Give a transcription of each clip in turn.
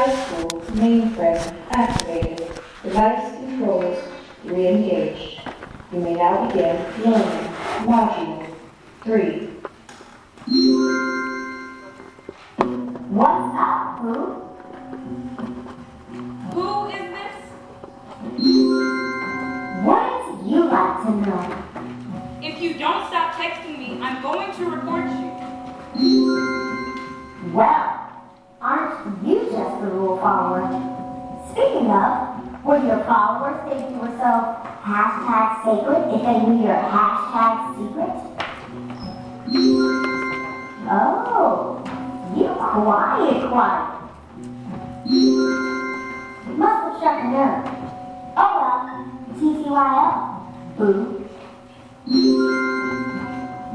High School mainframe activated. Device controls re-engaged. You may now begin learning Module 3. A rule follower? Speaking of, would your followers think you were so hashtag sacred if they knew your hashtag secret? Oh, you quiet, quiet. Must have struck a nerve. Oh well, TTYL, boo.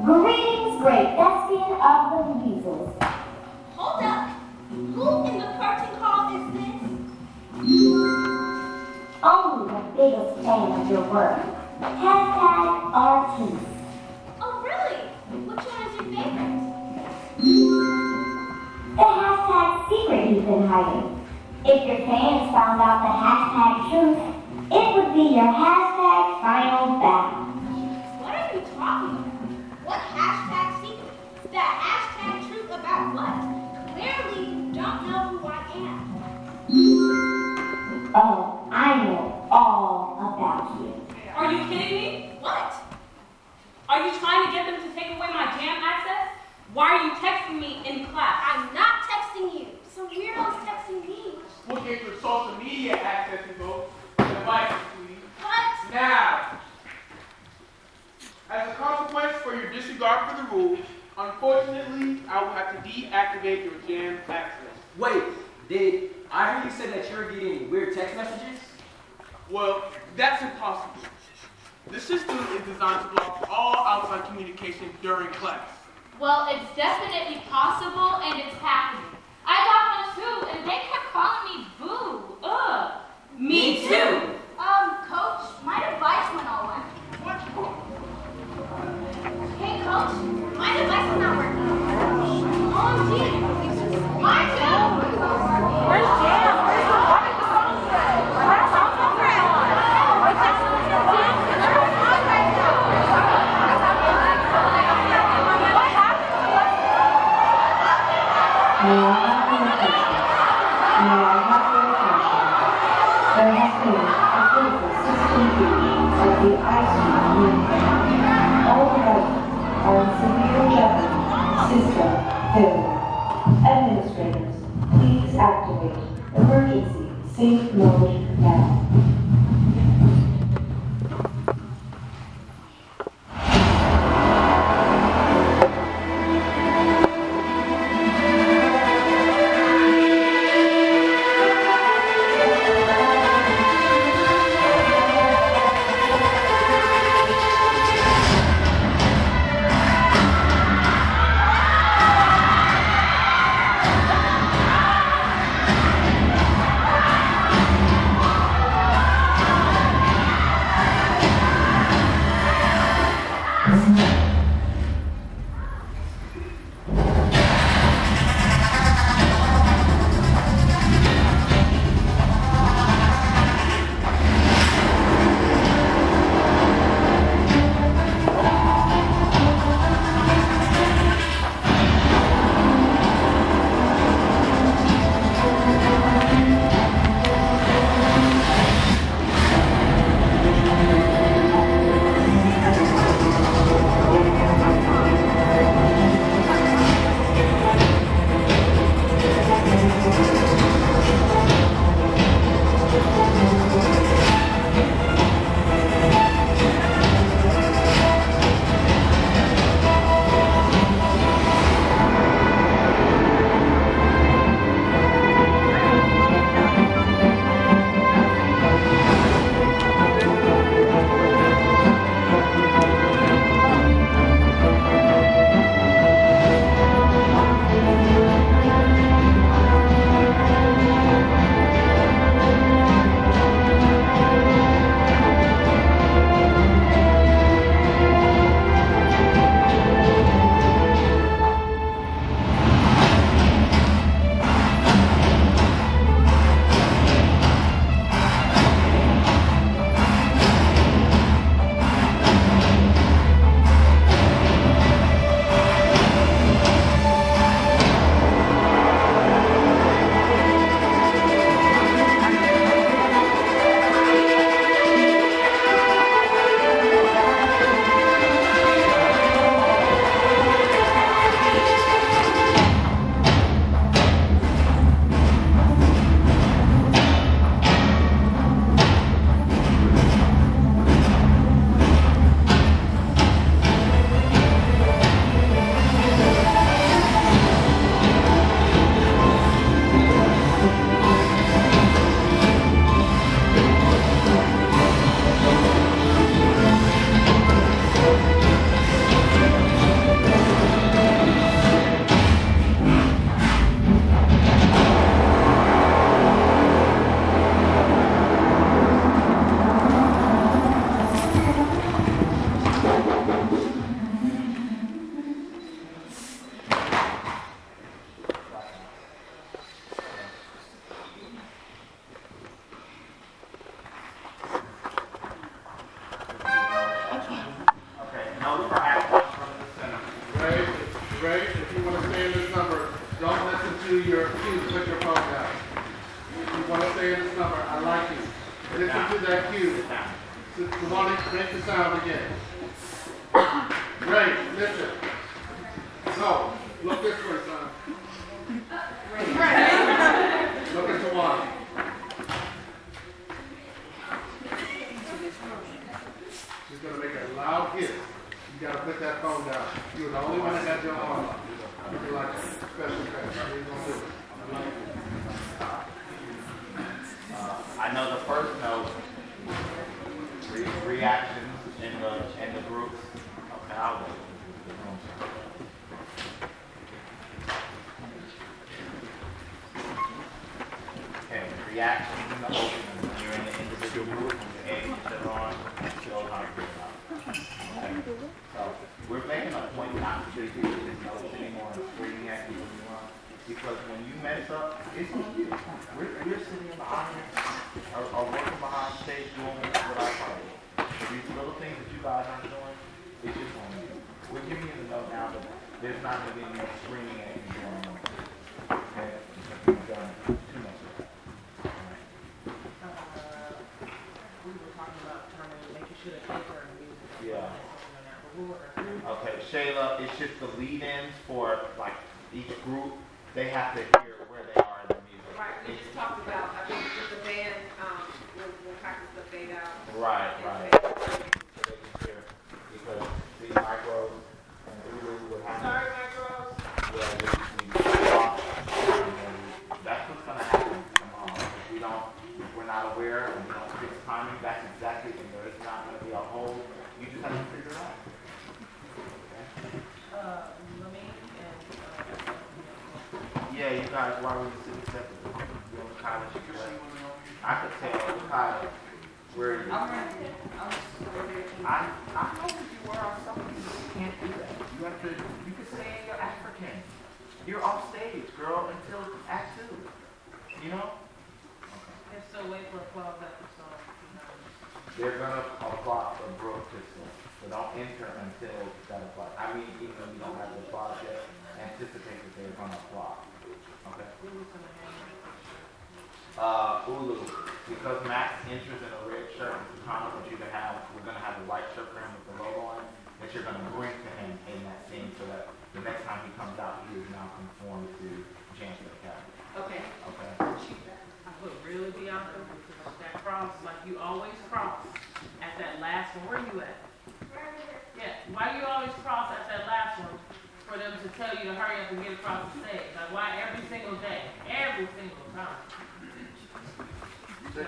Greetings, great thespian of the muses. Hold up. Who in the curtain Only the biggest fan of your work. Hashtag artiste. Oh, really? Which one is your favorite? The hashtag secret you've been hiding. If your fans found out the hashtag truth, it would be your hashtag final battle. What are you talking about? What hashtag secret? The hashtag truth about what? Clearly, you don't know who I am. Oh, I know all about you. Are you kidding me? What? Are you trying to get them to take away my jam access? Why are you texting me in class? I'm not texting you. Some weirdo's texting me. Look at your social media access info. Devices, please. What? Now, as a consequence for your disregard for the rules, unfortunately, I will have to deactivate your jam access. Wait, did I hear you say that you were getting weird text messages? Well, that's impossible. The system is designed to block all outside communication during class. Well, it's definitely possible and it's happening. I got one too, and they kept calling me boo. Ugh. Me too. Um, coach, my device went all whack. What? Hey, coach, my device is not working. OMG. Mine too. Where's emergency safe each group, they have to hear Luke because Max enters in a Oh.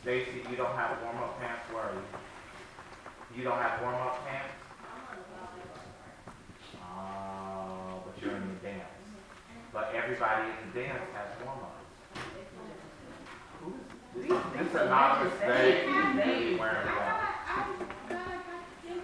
Stacy, you don't have warm up pants, you? Don't have warm up pants? Oh, but you're in dance. But everybody in the dance has warm-ups. This is not a. Wearing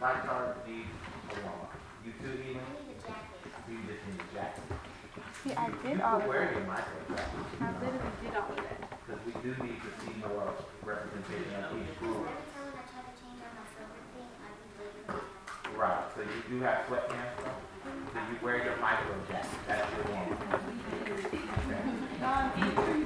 backyard needs a warm up. You too, Ian? You just need a jacket. See, I did all of wear your micro jacket. I literally did all of that. Because we do need to see more representation of each group. Right, so you do have sweatpants So you wear your micro jacket. That's your warm up. Okay.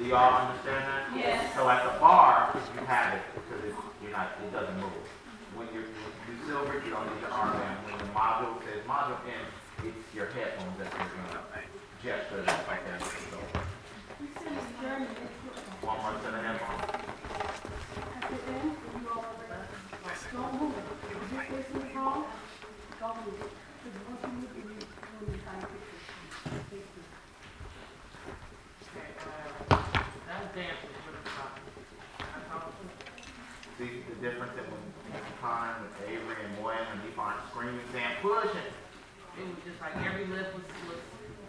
Do y'all understand that? Yes. So at the bar, you have it because it's, you're not, it doesn't move. When you're, silver, you don't need your arm band. When the module says module M, it's your headphones that you're going to gesture that like that. One more to the See the difference in when Con, with Avery and Moyen, and they aren't screaming, saying, push it. It was just like every lip was, was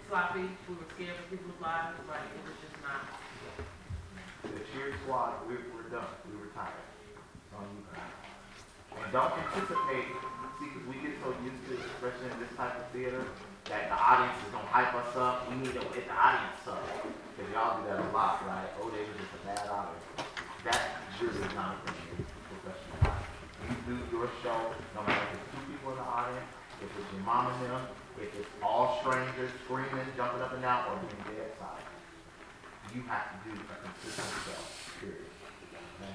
sloppy. We were scared for people to fly. It was like, it was just not. The cheer squad, we, we're done. We retired. It's um, on you guys. And don't anticipate, see, because we get so used to, especially in this type of theater, that the audience is going to hype us up. We need to get the audience up. Because y'all do that a lot, right? Oh, they were just a bad audience. That really not a thing in professional life. You your show, no matter if it's two people in the audience, if it's your mom and them, if it's all strangers screaming, jumping up and down, or being dead silent. You have to do a consistent show, period. Okay?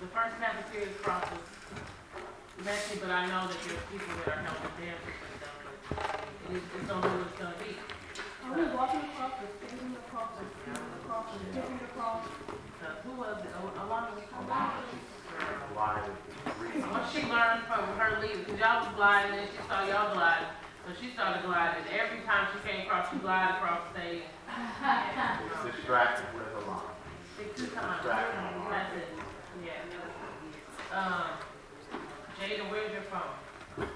The first cafeteria cross was messy, but I know that there's people that are helping dancers and stuff. But it is, it's on who it's gonna be. Are we walking across, or standing across, or standing across, or dipping across? So who was it? Al- Alana was Alana, she's live, reading. Once she learned from her leader, because y'all was gliding, and she saw y'all gliding, so she started gliding. Every time she came across, she glided across the stage. It's distracted with a line. Six times. That's it. Yeah. Um, Jada, where's your phone?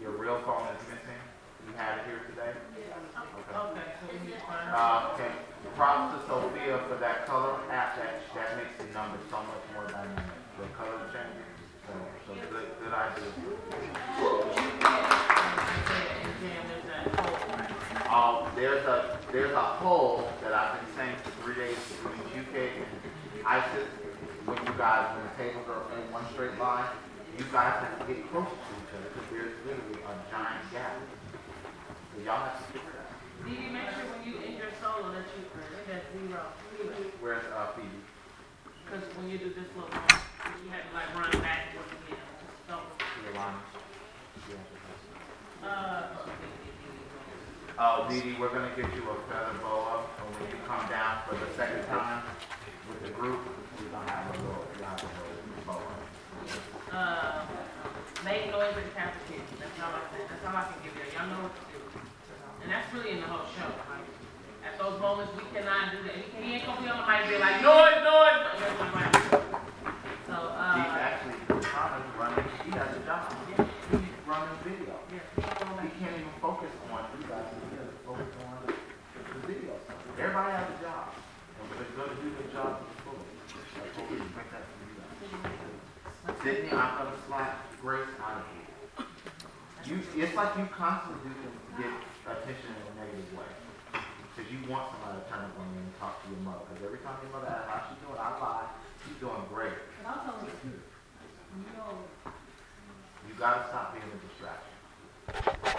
Your real phone is missing. You had it here today? Okay. Okay, so we need to find her. Uh, okay. Props to Sophia for that color app. That, that makes the numbers so much more dynamic. The color change. So, so good, good idea. There's. Um, there's a there's a hole that I've been saying for three days between UK and ISIS. When you guys, when the tables are in one straight line, you guys have to get closer to each other because there's literally a giant gap. So y'all have to figure that. Dee Dee, make sure when you in your solo that you, zero. Where's uh, Phoebe? Because when you do this little you have to like run backwards again. Just don't. Yolanda? Uh, Oh, Dee Dee, we're gonna get you a feather boa, and when you come down for the second time with the group, you're gonna have a little, you have a little boa. uh, make noise at the cafeteria. That's all I can, that's all I can give you. Y'all know what to do. And that's really in the whole show. Like, at those moments, we cannot do that. He He ain't gonna be on the mic and be like, noise, noise. But that's not right. So, She's uh, actually, Tana's running, she has a job. She's running video. He can't even focus on, you guys, he has to focus on the video. Everybody has a job, and they're gonna do their job to the fullest. That's what we expect that from you guys. Sydney, I'm gonna slap Grace out of you. You, it's like you constantly do to get attention in a negative way. Because you want somebody to turn up on you and talk to your mother. Because every time your mother asks how she's doing, I lie, she's doing great. But I'll tell you the truth. You know, You gotta stop being a distraction.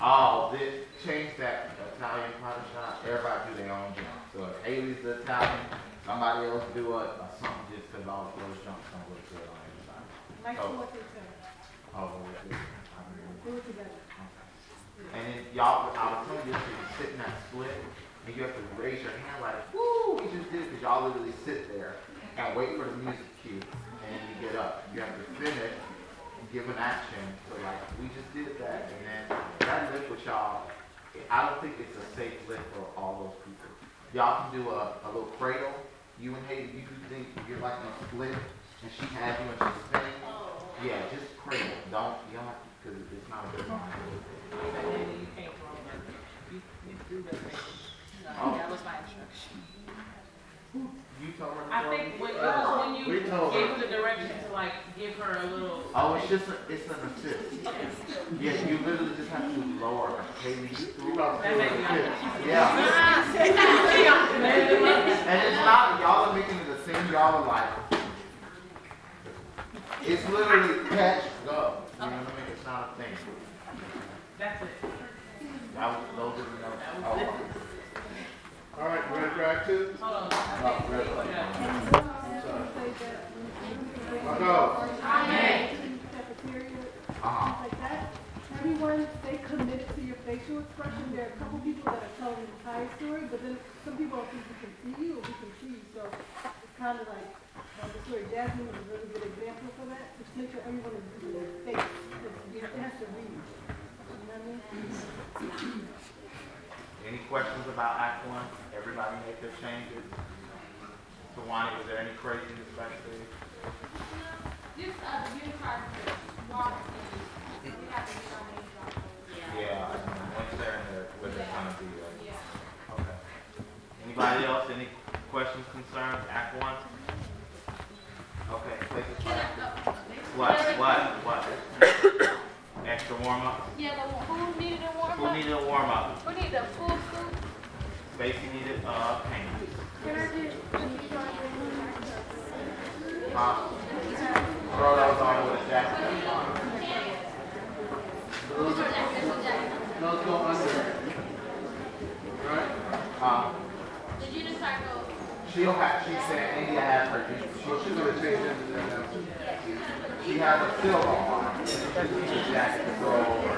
Oh, this change that Italian pie shop. Everybody do their own jump. So if Haley's the Italian, somebody else do it, or something just because all those jumps don't look good on everybody. like So- what they say. Oh, I Do it together. and then y'all, I was telling you, so you sit in that split, and you have to raise your hand like, woo, we just did it, because y'all literally sit there and wait for the music cue, and then you get up. You have to finish, and give an action, so like, we just did that, and then that lift with y'all, I don't think it's a safe lift for all those people. Y'all can do a, a little cradle, you and Haley, you do think, you're like a split, and she has you and she's spinning. Yeah, just cradle, don't, you don't have to, because it's not a good line. you. Oh. That was my instruction. You told her. I think when, it was when you We told gave her. her the direction to like give her a little. Oh, it's just, a, it's an assist. Yeah, you literally just have to lower her. Haley, you threw up. That made me Yeah. And it's not, y'all are making it a thing, y'all are like, it's literally catch, go. You know what I mean? It's not a thing. That's it. That was, those are the notes. Oh, All right, ready for Act Two? Hold on. No, ready. My dog. Cafeteria, Uh-huh. things like that. Everyone stay committed to your facial expression. There are a couple people that are telling the entire story, but then some people don't think we can see you or we can see you. So it's kind of like uh, the story Jasmine was a really good example for that. Just make sure everyone is using their face. It it has to read. You know what I mean? Any questions about Act One? Everybody make their changes? Tawani, was there any craziness back there? This, uh, the unified walk, we have to get our names on those. Yeah, once they're in there, where they're gonna be, right? Okay. Anybody else, any questions, concerns, Act One? Okay, place it Can I, back. uh, What, what, what? Extra warm-up? Yeah, the, who needed a warm up? Who up? needed a warm-up? Who needed a full suit? Stacy needed, uh, paint. Can I get, Huh? Throw those on with a jacket. Those go under. Right? Uh, Did you decide go? she'll have, she said India has her, So she's gonna change into that now. She, has a silver on. She needs a jacket to throw over.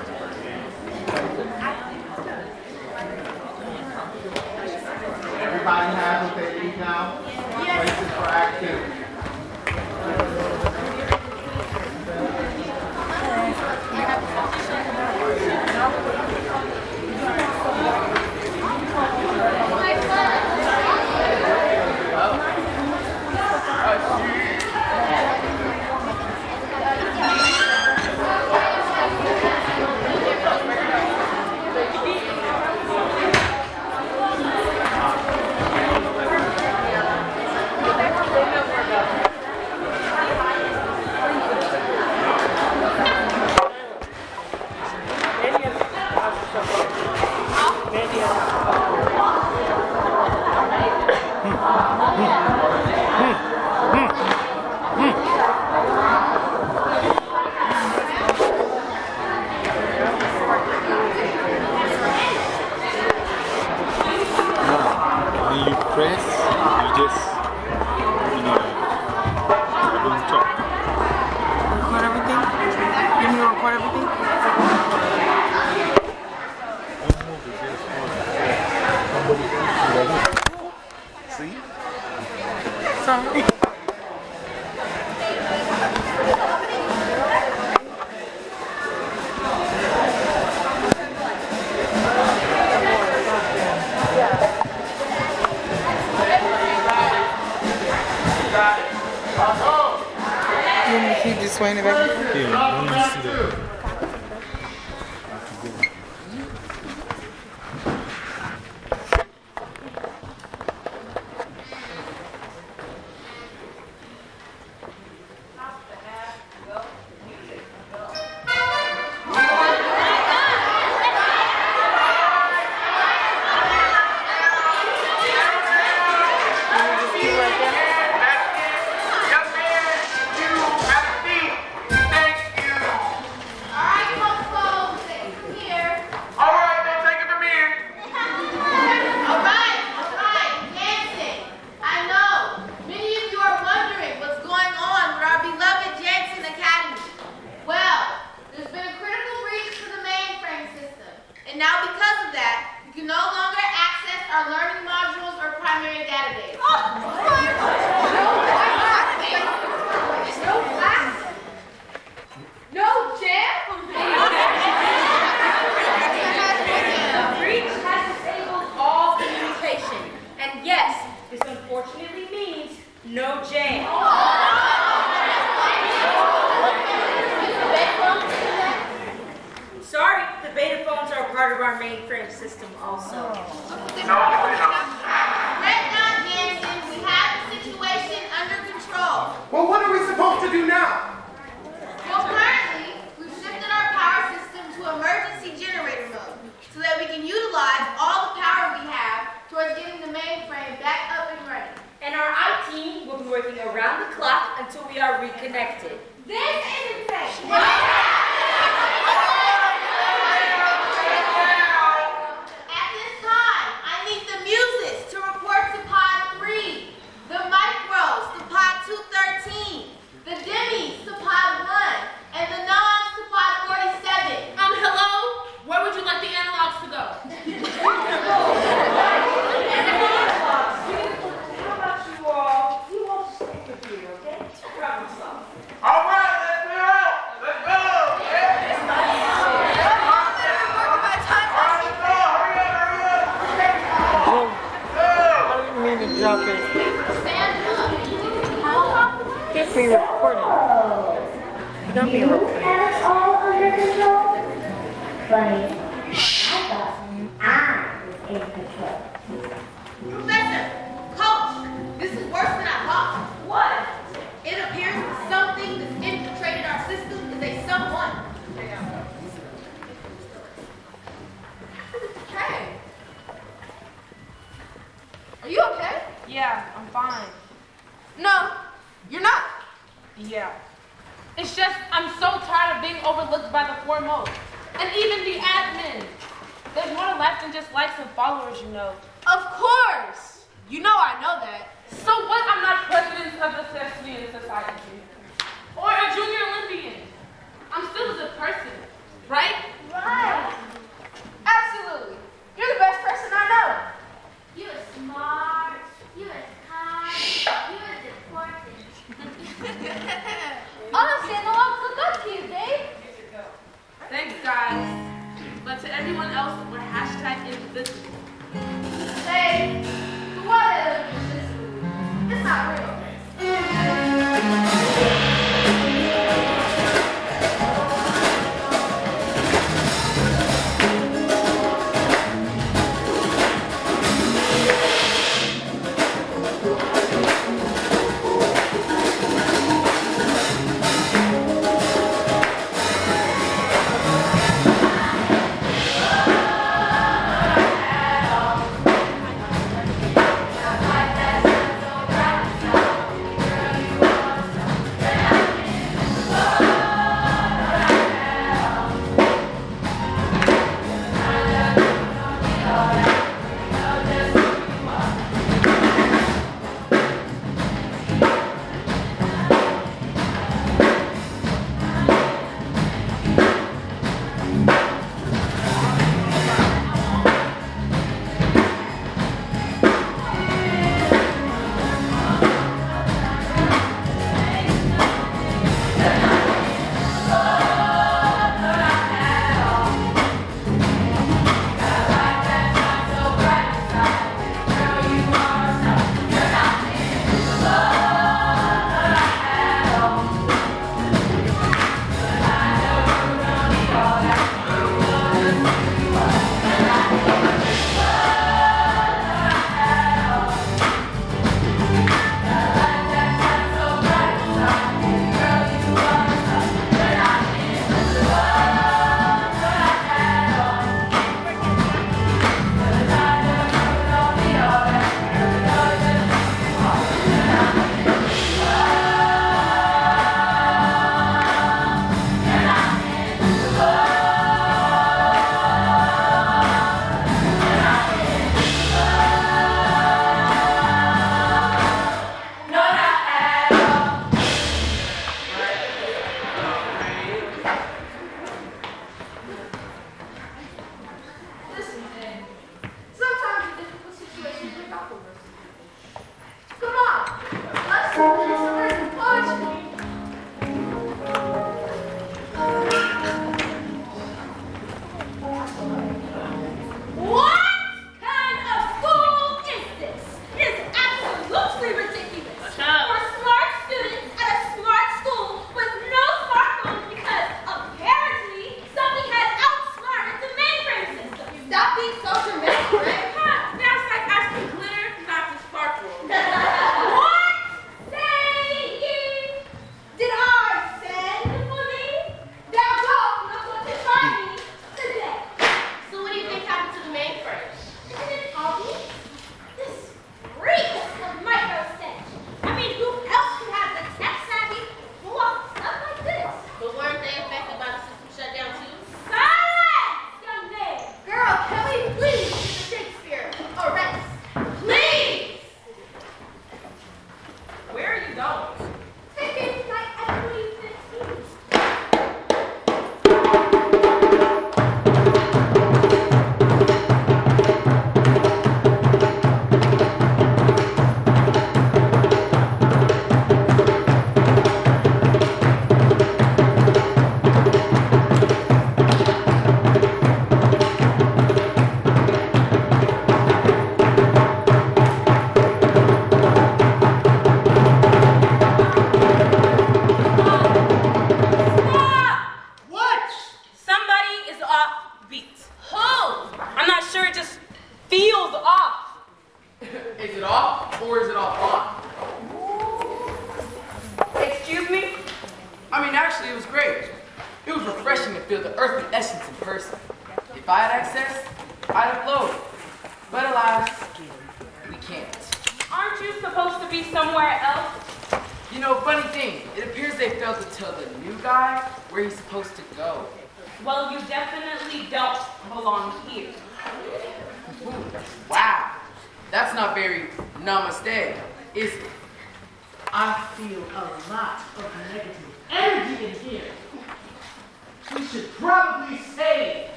Everybody has what they need now? Places for Act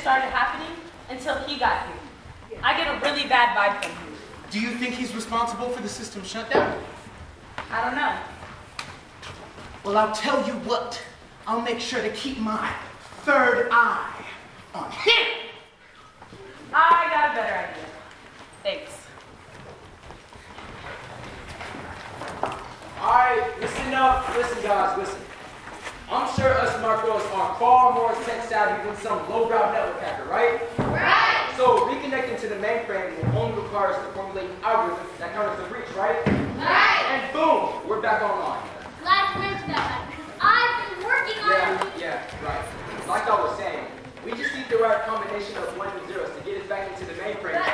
started happening until he got here. I get a really bad vibe from him. Do you think he's responsible for the system shutdown? I don't know. Well, I'll tell you what. I'll make sure to keep my third eye on him. I got a better idea. Thanks. Alright, listen up, listen guys, listen. I'm sure us Marcos are far more tech savvy than some lowbrow network hacker, right? Right. So reconnecting to the mainframe will only require us to formulate algorithms that counters the breach, right? Right. And boom, we're back online. Glad you mentioned that, because I've been working on Yeah, it. yeah, right. Like I was saying, we just need the right combination of ones and zeros to get us back into the mainframe. But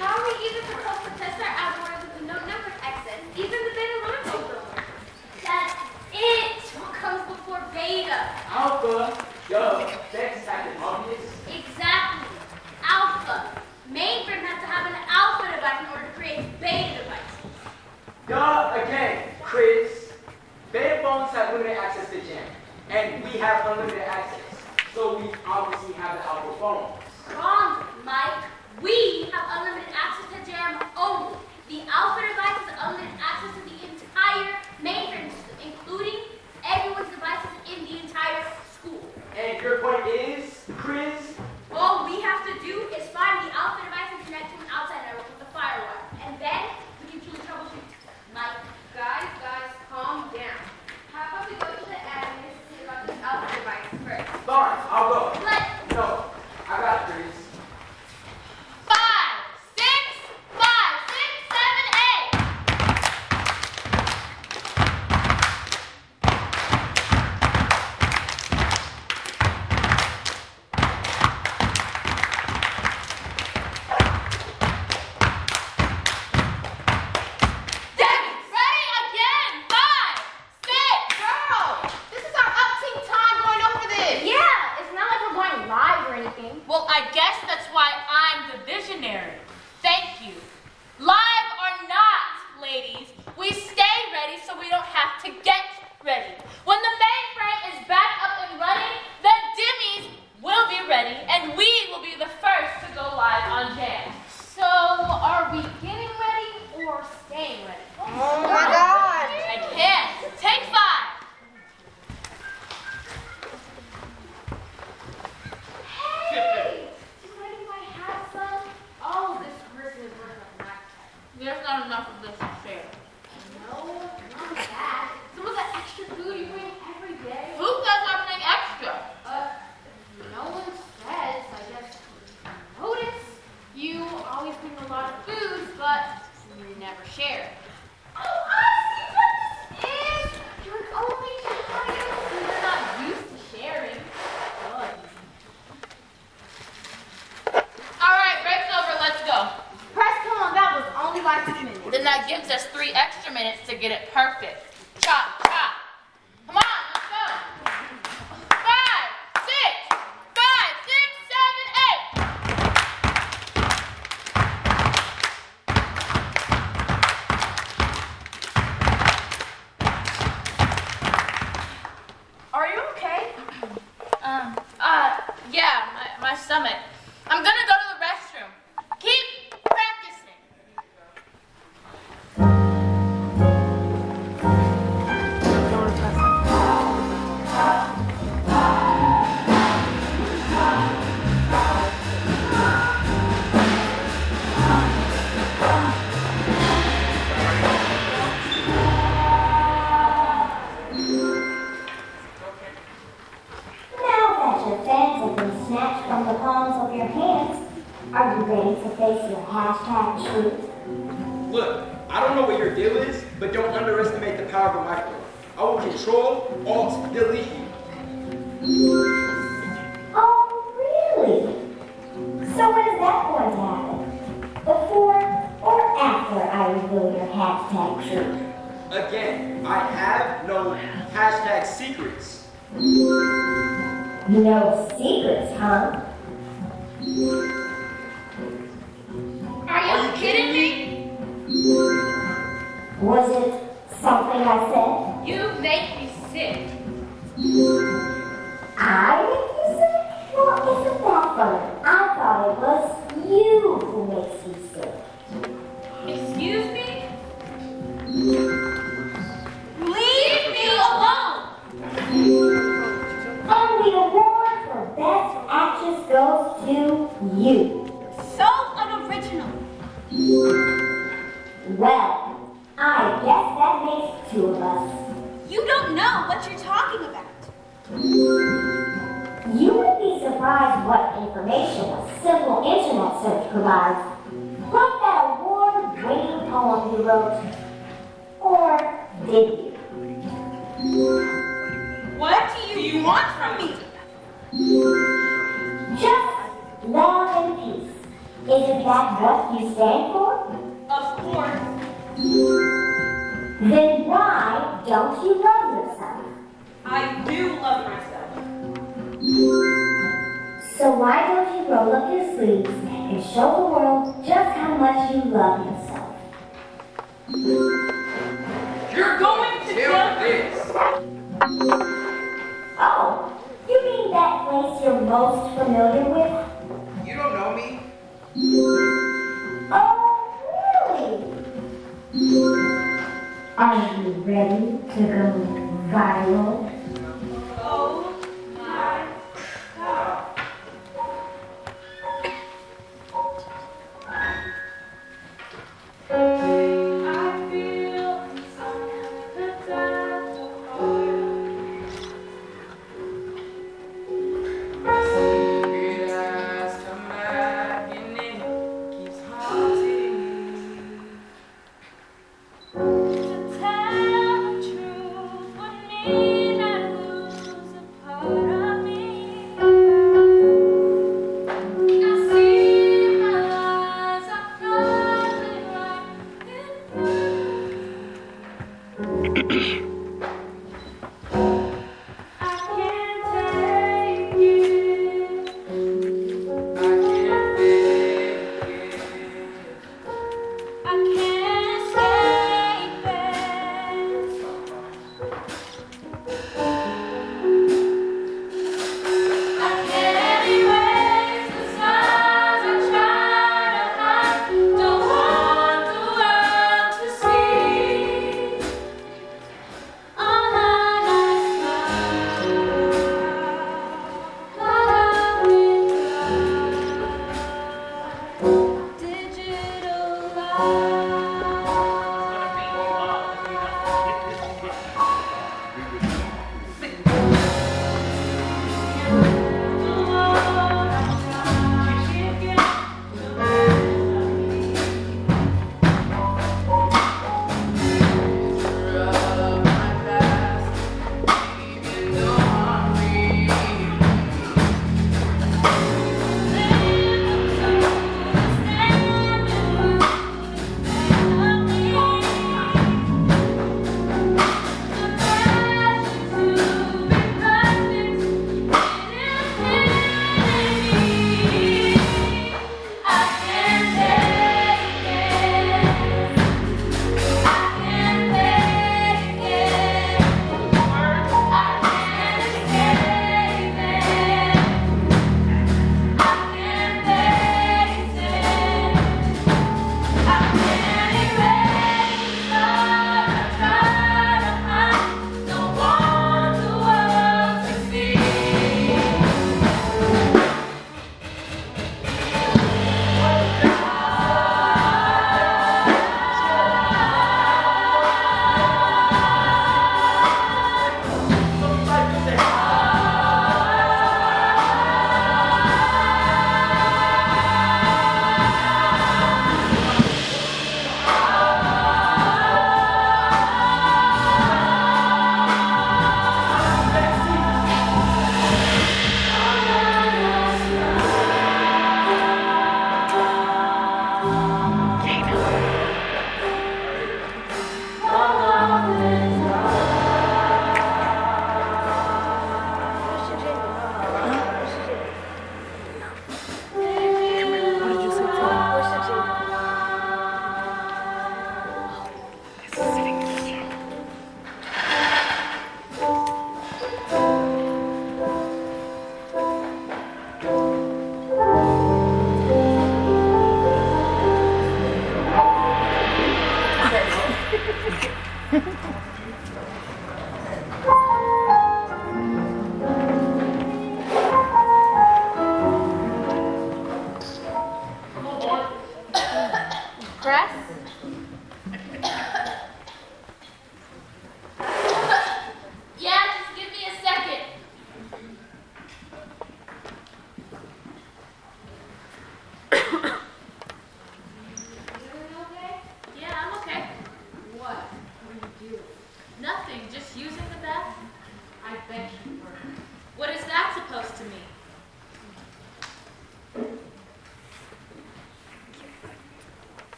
how are we even supposed to test our algorithm with no network access? Even the beta learns don't. That's it. What comes before beta? Alpha, duh, that's kind of obvious. Exactly. Alpha. Mainframe has to have an alpha device in order to create beta devices. Duh, again, Chris. Beta phones have limited access to Jam, and we have unlimited access. So we obviously have the Alpha phone. Wrong, Mike. We have unlimited access to JAM only. The alpha device has unlimited access to the entire mainframe system, including everyone's devices in the entire school. And your point is, Chris? All we have to do is find the alpha device and connect to an outside network with a firewire. And then we can truly troubleshoot. Mike, Guys, guys, calm down. How about we go to the admin and see about this alpha device first? Lawrence, I'll go. Let's. No, I got it, Chris.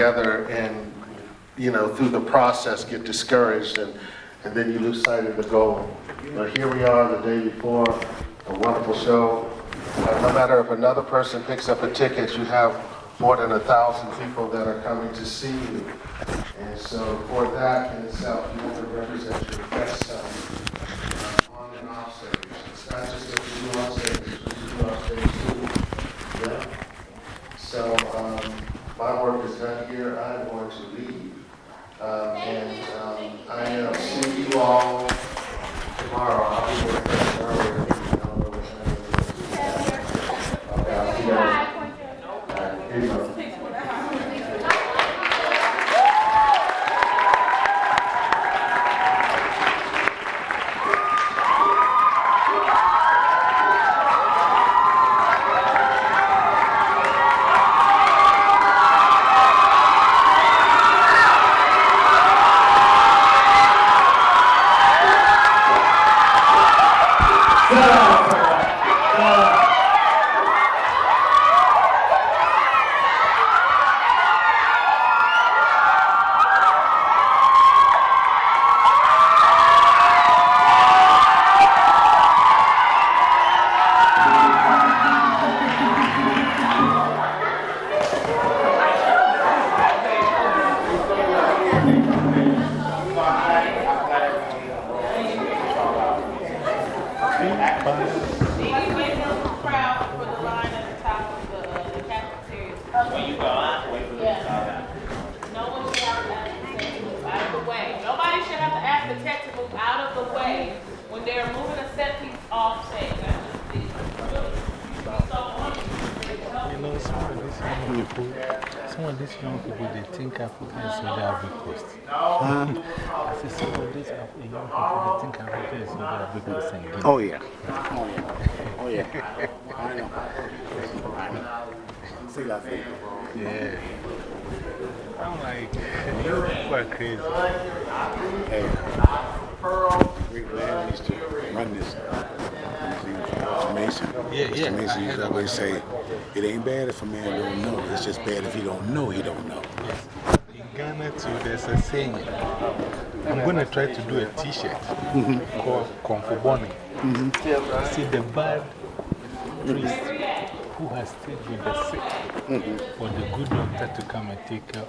Together and, you know, through the process, get discouraged, and, and then you lose sight of the goal. But here we are the day before, a wonderful show. Uh, No matter if another person picks up a ticket, you have more than a thousand people that are coming to see you. And so for that in itself, you want to represent your best self uh, on and off stage. It's not just what you do on stage, it's what you do off stage too. Yeah? So um, my is done here. I'm going to leave. Um, and um, I'll see you all tomorrow. I'll be there fresh. I don't know what time. Okay, I'll see you guys. All right, here you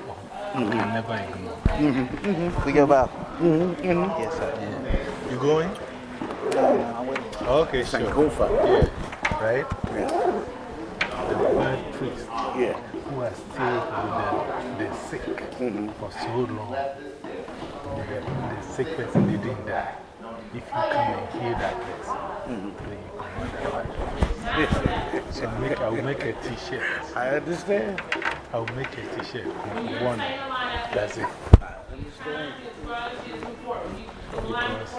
take care of can never ignore. Mm-hmm. We go about. Mm-hmm. Yes, sir. You going? Okay, sure. Sankofa. Yeah. Right? Yeah. The bad priest Yeah. who has stayed with the, the sick for so long. The, the sick person didn't die. If you come and hear that person, then you come that So make, I'll make a t shirt. I understand. I'll make a t shirt. One. That's it. Because there's many guys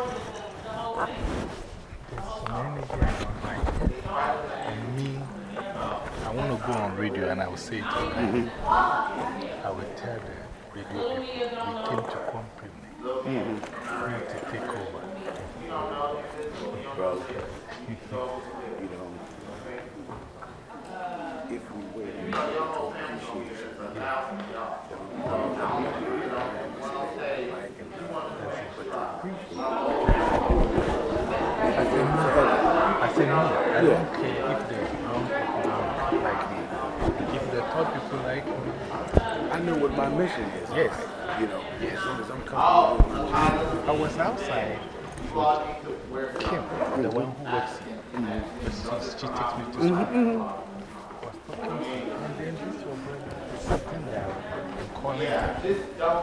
online. And me, I want to go on radio and I will say it online. I will tell the radio people, we came to compliment. Mm-hmm. We need to take over. Bro, you know, if we wait to appreciate I said, no. I said, no. I don't care if the young people don't like me. If the top people like me, I know what my mission is. Yes. You know, as long as I'm comfortable with my I was outside Kim, the one who works here. She, she takes me to mm-hmm, school. Mm-hmm. Talking to her, and then this your brother is sitting down and calling her.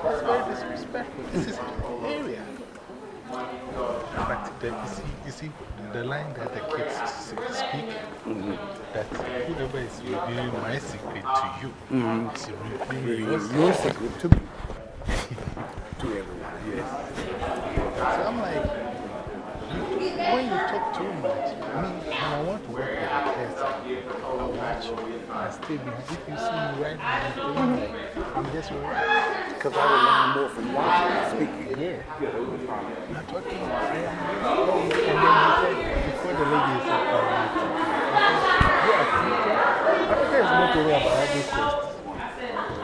That's very disrespectful. This is her area. But the, you, see, you see, the line that the kids speak, that whoever is revealing my secret to you is revealing your secret. your secret to me. to everyone. Yes. So I'm like, when you talk too much, I mean, when I want to work with a person, I watch you and stay behind. If you see me right now, I'm just right. Because I will learn more from watching and speaking. Yeah. You're talking about And then he said, before the lady said, oh, yeah, Africa. Africa is not only about every coast.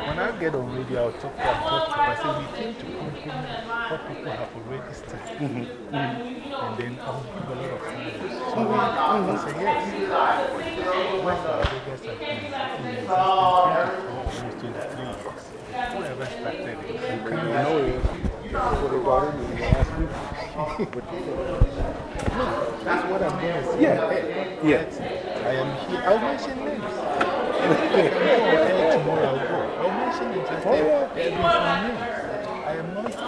When I get on radio, I'll talk to to I say, we came to compliment what people have already started. And then I'll give a lot of flowers. So I say, yes. Where's our biggest have that's what I'm. Yeah. Yeah. I am here. I'll mention on air tomorrow, I'll go. I'll mention Oh, names. I am not here.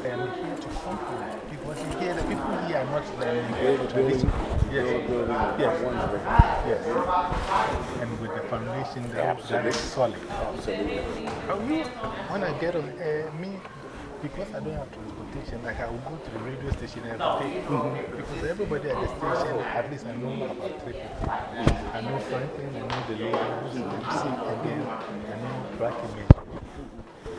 I am here to compliment. Because you hear the people here are not learning tradition. Yes. Yes. Yes. And with the foundation that, that is solid. Absolutely. You, when I get on air, me, because I don't have transportation, like I will go to the radio station every day. Because everybody at the station, at least I know about three people. I know Franklin, I know the lady who's MC again, I know Black Image.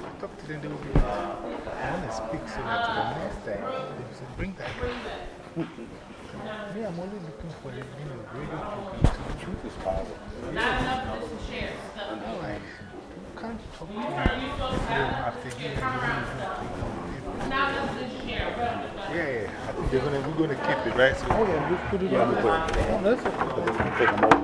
I talk to them, they will be like, I want to speak so that the next time they will say, bring that guy. Me, I'm only looking for the you know, radio program to the truth is power. Not enough of this to share. I'm like, you can't talk to me after hearing you really Not enough of this to share. Yeah, yeah. I think they're gonna, we're going to keep it, right? So, oh, yeah, we put it Yeah, on the put it. Oh, that's okay. But it's going to take them over.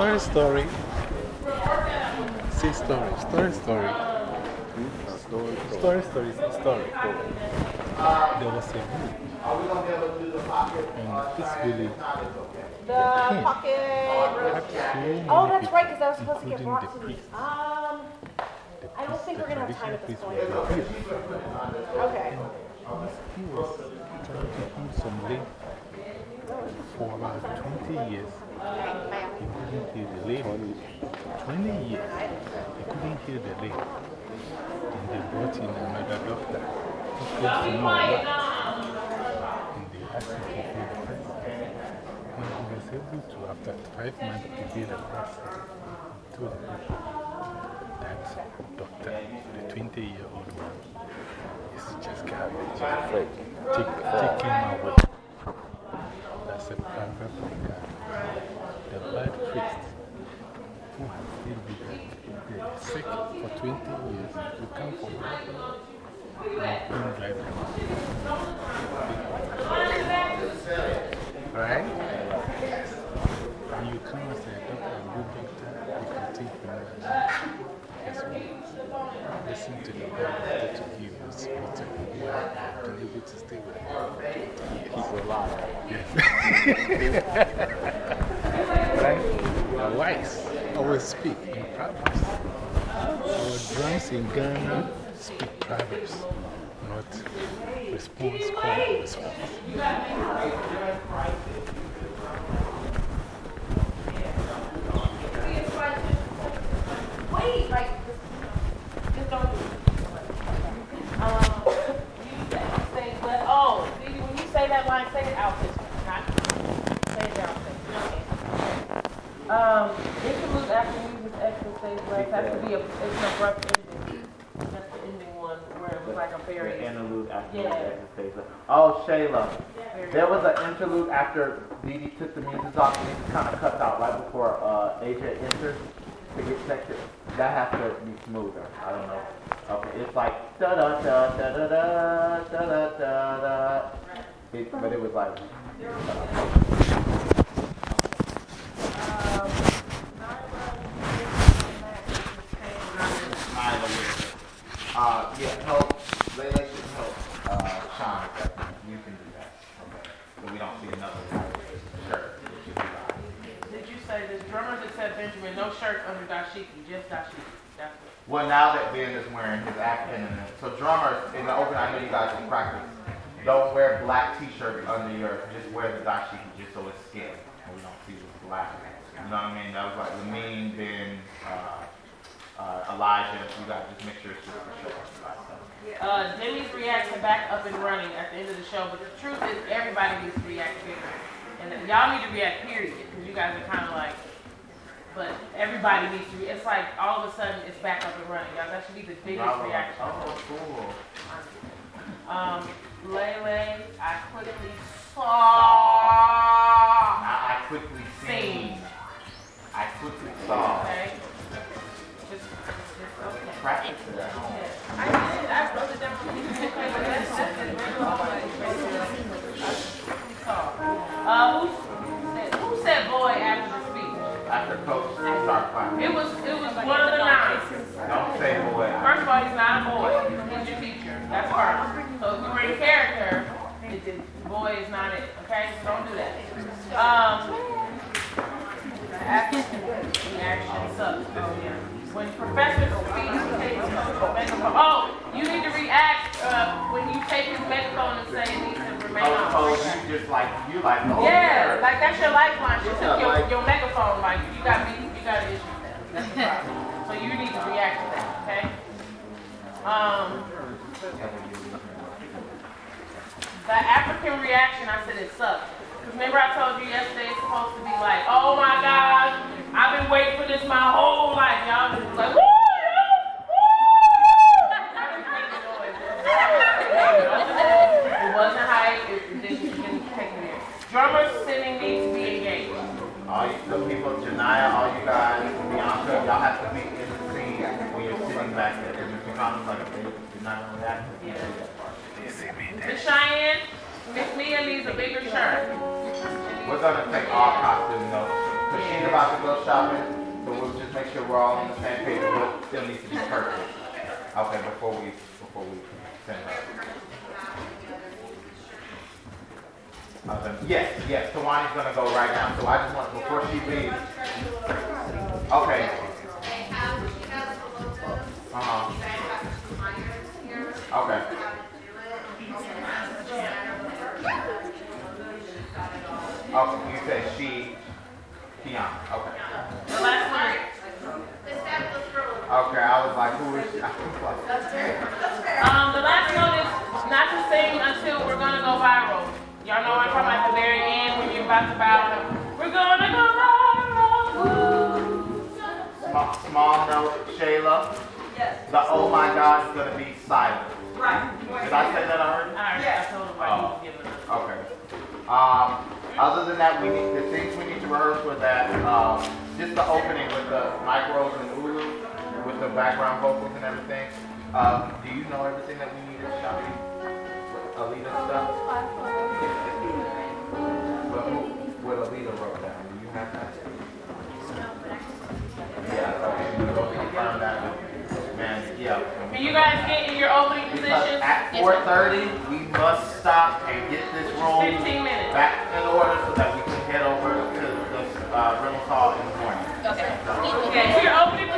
Story, story. Say story, story, story. Story, story, story. There was a group Are we gonna be able to do the pocket? And this village, The pocket. so Oh, that's right, because that was supposed to get brought to me. Um, I don't think we're gonna have time at this point. Okay. He was trying to heal some lady for about 20 years. He couldn't heal the lady. 20 years. He couldn't hear the lady. And they brought in another doctor. He came to know. And they asked him to heal the person. And he was able to, after five months, to heal the person. He told the that doctor, the 20 year old man, is just garbage. Take, take him away. That's a proverb from God. The bad priest who has been with the, the sick for 20 years will come for help and don't drive them Right? When you come as a doctor, a good doctor, you can take and guess? Listen to the to give you of well, to be able to stay with him. He's alive. Yes. right? Wise always speak. Our in Ghana speak Proverbs, not response, call response. Wait, like, just, just don't do it. Um, you say, but, oh, see, when you say that line, say it out this way, not, say it down this Um, interlude after music extra stage breaks has to be a, it's an abrupt ending. That's the ending one where it was like a very. The interlude after Yeah. the exit phase. Oh, Shayla. There was an interlude after Dee Dee took the music off and it kind of cuts out right before uh, AJ enters to get. That has to be smoother. I don't know. Okay, it's like da da da da da da da da da da. It, but it was like. Nyla. Uh, yeah, help. Layla should help uh, Sean with that. You can do that. Okay. So we don't see another shirt. It should be fine. Did you say the drummer that said Benjamin, no shirt under dashiki, just dashiki? That's it. Well, now that Ben is wearing his African, and so drummers in the open, I know you guys can practice. Don't wear black t-shirt under your, just wear the dashiki just so it's skin, and we don't see what's black. You know what I mean? That was like Lamine, Ben, uh, uh, Elijah. You guys just make sure it's just for sure. Uh, Demi's reaction back up and running at the end of the show, but the truth is everybody needs to react period. And y'all need to react period, because you guys are kind of like, but everybody needs to, be, it's like all of a sudden it's back up and running. Y'all, that should be the biggest Bravo. reaction. Oh, cool. Um, Lele, I quickly saw. I, I quickly seen. I quickly saw. Okay. Just, just, okay. Practice it at home. I did, I wrote it down. Uh, who, said- who said boy after? After coach start clapping. It was, it was one of the nine. Don't say boy. First of all, he's not a boy. He's your teacher. That's first. So if you were in character, it, it, boy is not it. Okay? So don't do that. Um, action, reaction, sub. Oh, yeah. When professor speaks, he takes his megaphone. Oh, you need to react uh, when you take his megaphone and say it needs to remain on. Oh, oh, you just like, you like, oh, Yeah, like that's your lifeline. She took your, like- your megaphone, like you got me, you got an issue with that. That's the problem. So you need to react to that, okay? Um, the African reaction, I said it sucked. Remember I told you yesterday it's supposed to be like, oh my gosh, I've been waiting for this my whole life. Y'all just was like, woo! It wasn't hype, it didn't, it didn't take me there. Drummers sitting needs to be engaged. All you, the people, Janaya, all you guys, Bianca, y'all have to be in the scene when you're sitting back there. If you're not like, you're not going to react. You can't do that part. Miss Cheyenne, Miss Mia needs a bigger shirt. We're going to take all costume notes. But she's about to go shopping, so we'll just make sure we're all on the same page. What still needs to be perfect. Okay, before we, before we send her. Uh, then- Yes, yes, Tawani's gonna go right now, so I just want, before she leaves. Okay. Uh-huh. Okay. Okay, you said she, Kiana, okay. The last one. Okay, I was like, who is she? I was like- Um, the last one is not to sing until we're gonna go viral. Y'all know I'm talking about the very end when you're about to bow. We're gonna go viral. Small, small note, Shayla. Yes. The oh my God is gonna be silent. Right. Did I say that already? Alright, I told him Oh. I need to give it Okay. Um, other than that, we need, the things we need to rehearse with that, um, just the opening with the micros and Ulu, with the background vocals and everything. Um, do you know everything that we needed, Shadi? With Alita stuff? What, what Alita wrote down, do you have that? Yeah, okay, we'll go confirm that. Man, yeah. You guys get in your opening positions? at four thirty, we must stop and get this room 15 minutes. back in order so that we can head over to the, uh, rental hall in the morning. Okay. Okay, your opening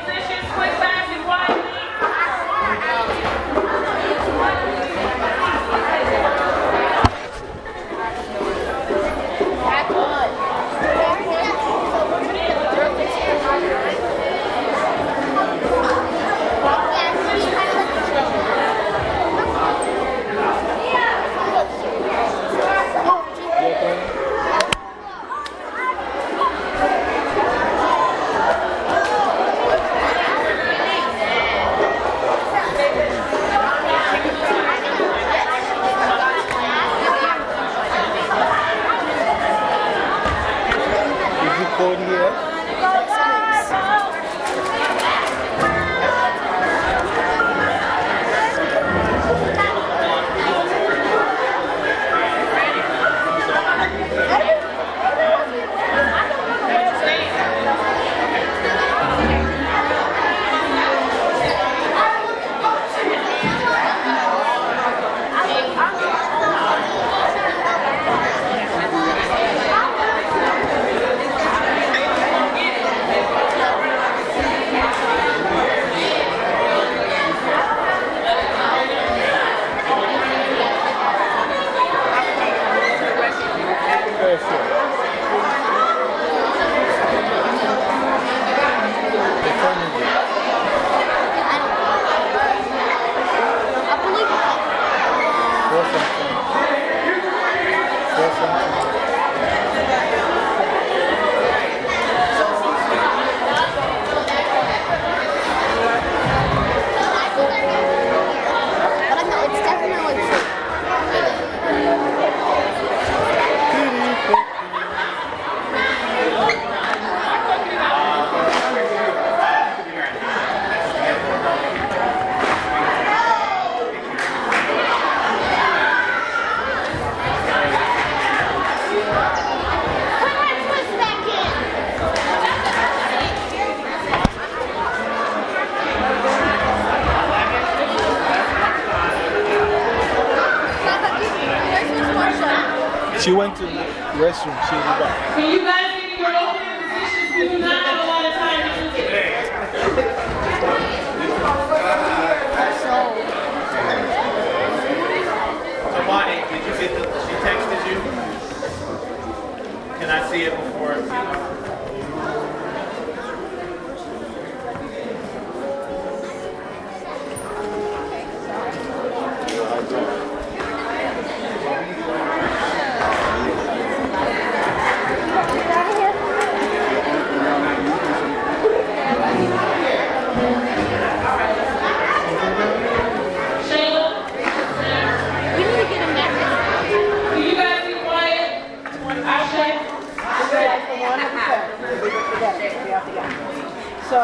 So,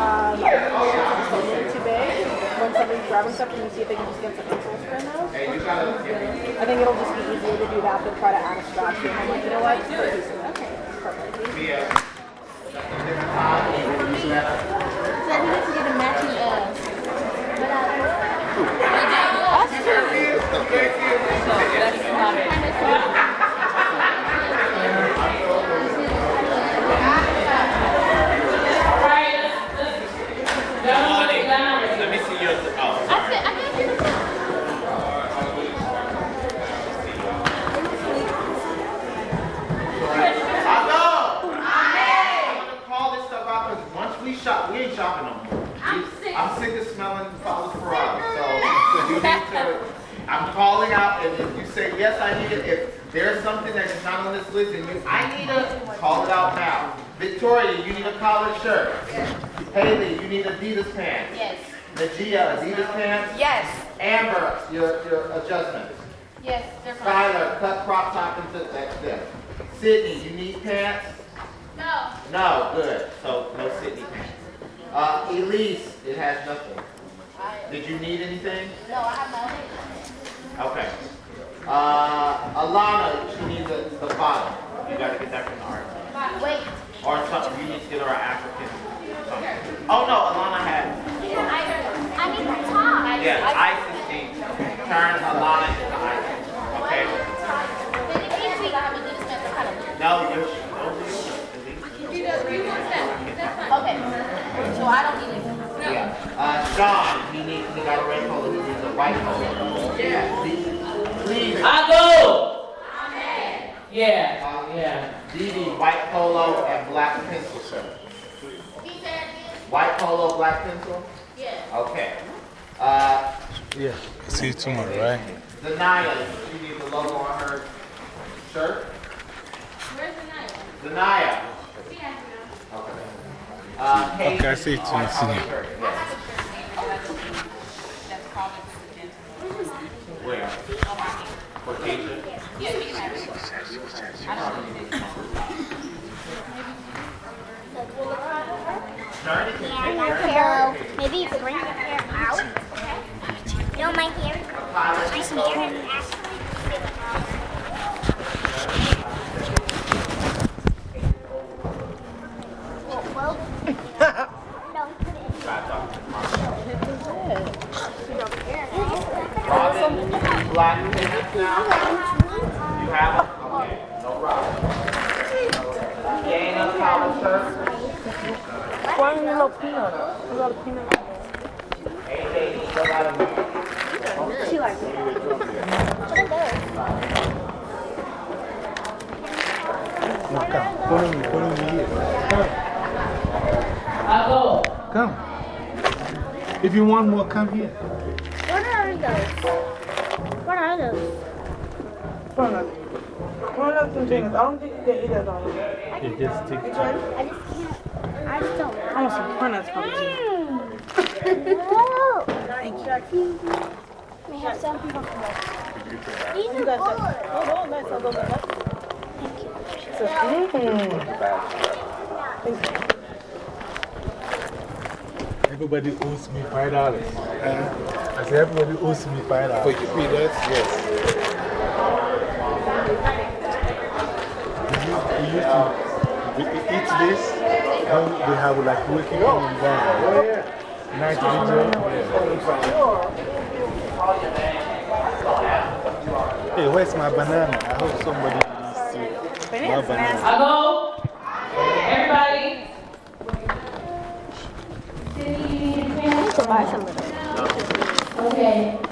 um, it's a big. When somebody's grabbing stuff, can you see if they can just get some pencils for now? I think it'll just be easier to do that than try to add a strap to it. I'm like, you know what? Just put a piece in it. Okay, perfect. Yeah. So we need to get a matching uh, us two. Smelling Father's Ferrari. So you need to, I'm calling out, and if you say, yes, I need it, if there's something that's not on this list, and you, I need a, call it out now. Victoria, you need a collared shirt. Haley, you need Adidas pants. Yes. Najia, Adidas pants. Yes. Amber, your, your adjustments. Yes, they're fine. Skylar, cut crop top into that, them. Sydney, you need pants? No. No, good. So no Sydney pants. Uh, Elise, it has nothing. Did you need anything? No, I have my own. Okay. Uh, Alana, she needs the, the bottom. You gotta get that from the art. Wait. Or something, you need to get her an African. something. Oh no, Alana had. I need the top. Yeah, ISIS needs. Turn Alana into ISIS. Okay? No, you're. He does, he wants that. Okay. So I don't need it. Yeah. Uh, Sean, he needs, he got a red polo, he needs a white polo. Yeah. Please. I go! Yeah, yeah. Dee Dee, white polo and black pencil shirt. White polo, black pencil? Yeah. Okay. Uh, Yeah. See you tomorrow, right? Zanaya, she needs a logo on her shirt. Where's the knife? Zanaya. Okay. Uh, Kate, Okay, I see it. white tomorrow. polo shirt, yes. Where? For Yeah, so maybe you could bring your hair out. You know my hair? Nice hair. Well, don't put it Robin, black pencil now? You have it? Okay, no problem. Dana, collar shirt. You little peanut? A little peanut. Hey, Katie, you got a She likes it. No, come. Follow me, me. Come. Come. If you want more, come here. What are those? What are those? Peanut. One of them things. I don't think you can eat that on it. You just take I just can't. I just don't. I want some peanuts, Papa G. No. Thank We have some people from us. These You are got good. that. Oh, no, nice. I'll go with that. Thank you. So, Everybody owes me five dollars. I said, everybody owes me five dollars. For your peanuts? Yes. We used, we used to we eat this, then they have like waking up and down. Oh, yeah. Night vigil. Hey, where's my banana? I hope somebody will see my I banana. go. I need to buy some of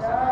Christmas.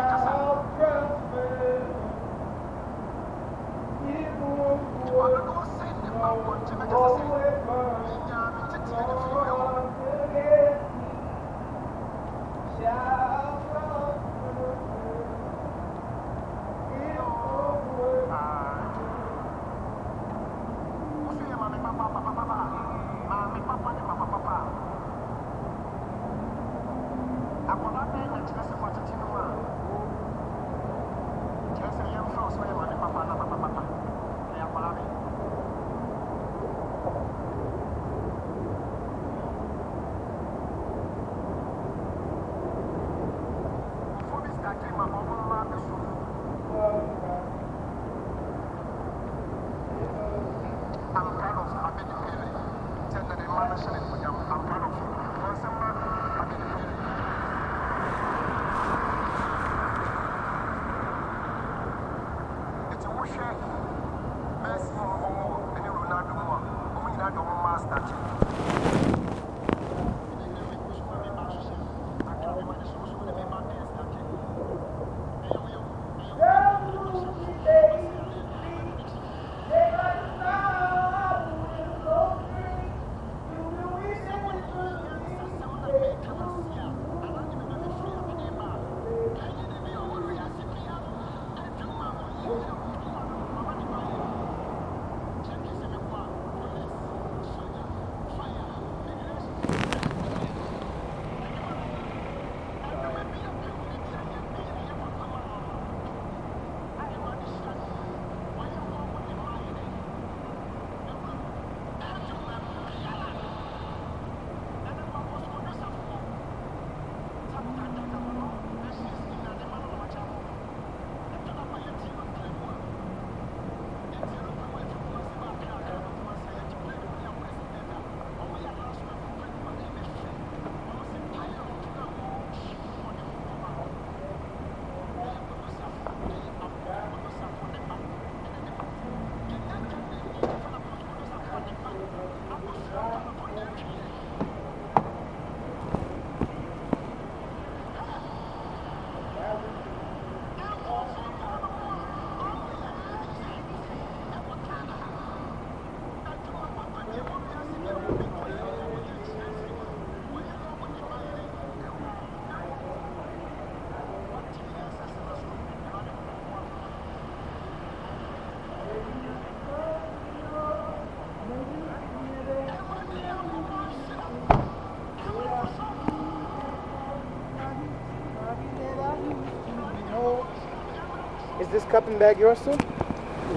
Cup and bag yours too?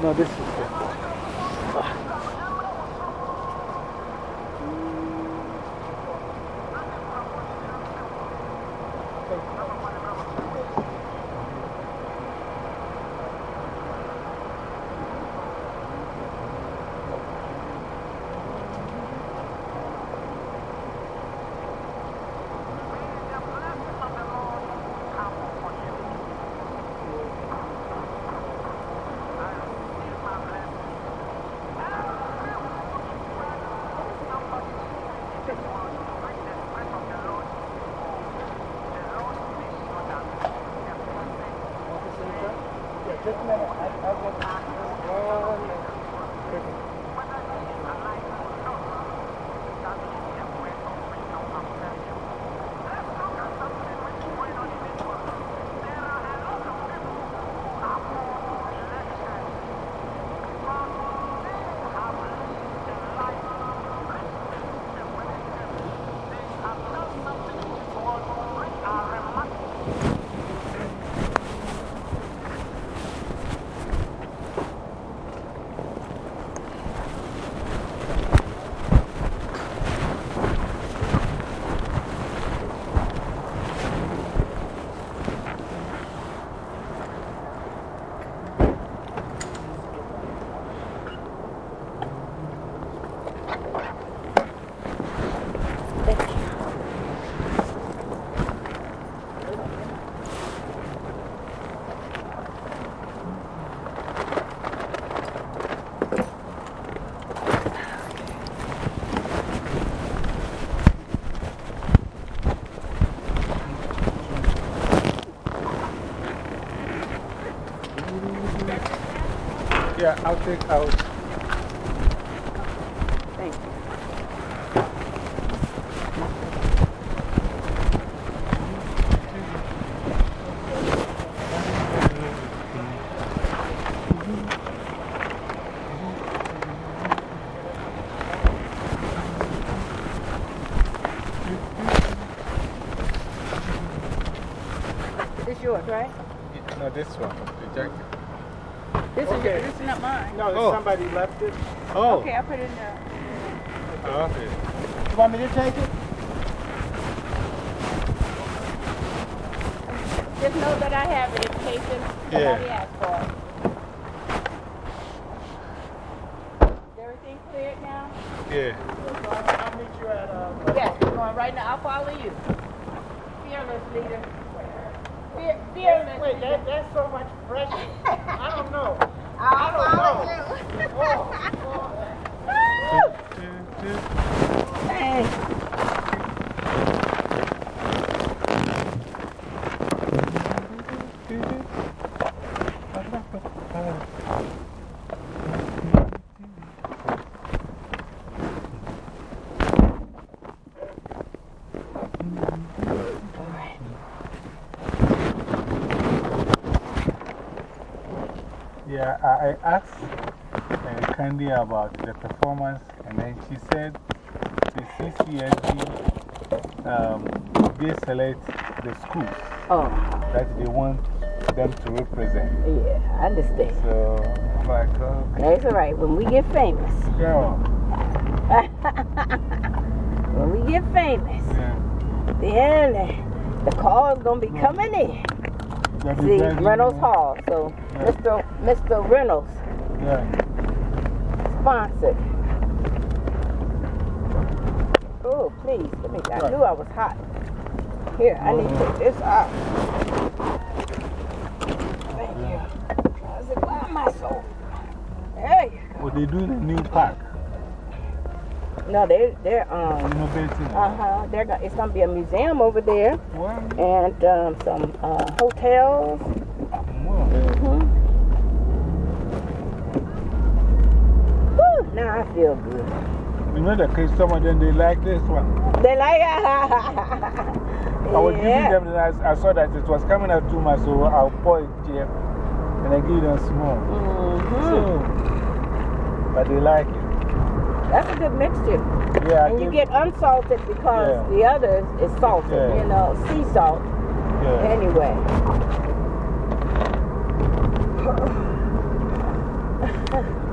No, this Yeah, I'll take out. Thank you. This yours, right? No, this one, the jacket. This is yours. This is not mine. No, Oh. somebody left it. Oh. Okay, I'll put it in there. Okay. You want me to take it? Just know that I have it in case if somebody Yeah. asks for it. Is everything cleared now? Yeah. I'll meet you at. Uh, Yes, we're going right now. I'll follow you. Fearless leader. Fear, fearless Wait, leader. that, that's so much pressure. I don't know. I'll I don't follow know. you. Thanks. Yeah, I, I asked uh, Candy about the performance, and then she said the CCSD, um, they select the schools Oh. that they want them to represent. Yeah, I understand. So, I'm like, okay. That's all right. When we get famous. Girl. when we get famous, then the call's going to be coming in. See, Reynolds Hall. So, Mr. Mr. Reynolds Yeah. sponsored. Oh, please. Let me, I knew I was hot. Here, I need to take this out. Thank you. I said, why am I so? Hey. Well, they do the new park. No, they, they're, um, Innovating. uh huh. They're gonna, it's gonna be a museum over there. And, um, some, uh, hotels. You know, the some of them, they like this one. They like, it. I was giving them, and I, I saw that it was coming out too much, so I'll pour it here and I give them small. Mm-hmm. So, but they like it. That's a good mixture. Yeah, and you get unsalted because Yeah. the others is salted, Yeah. you know, sea salt. Yeah. Anyway.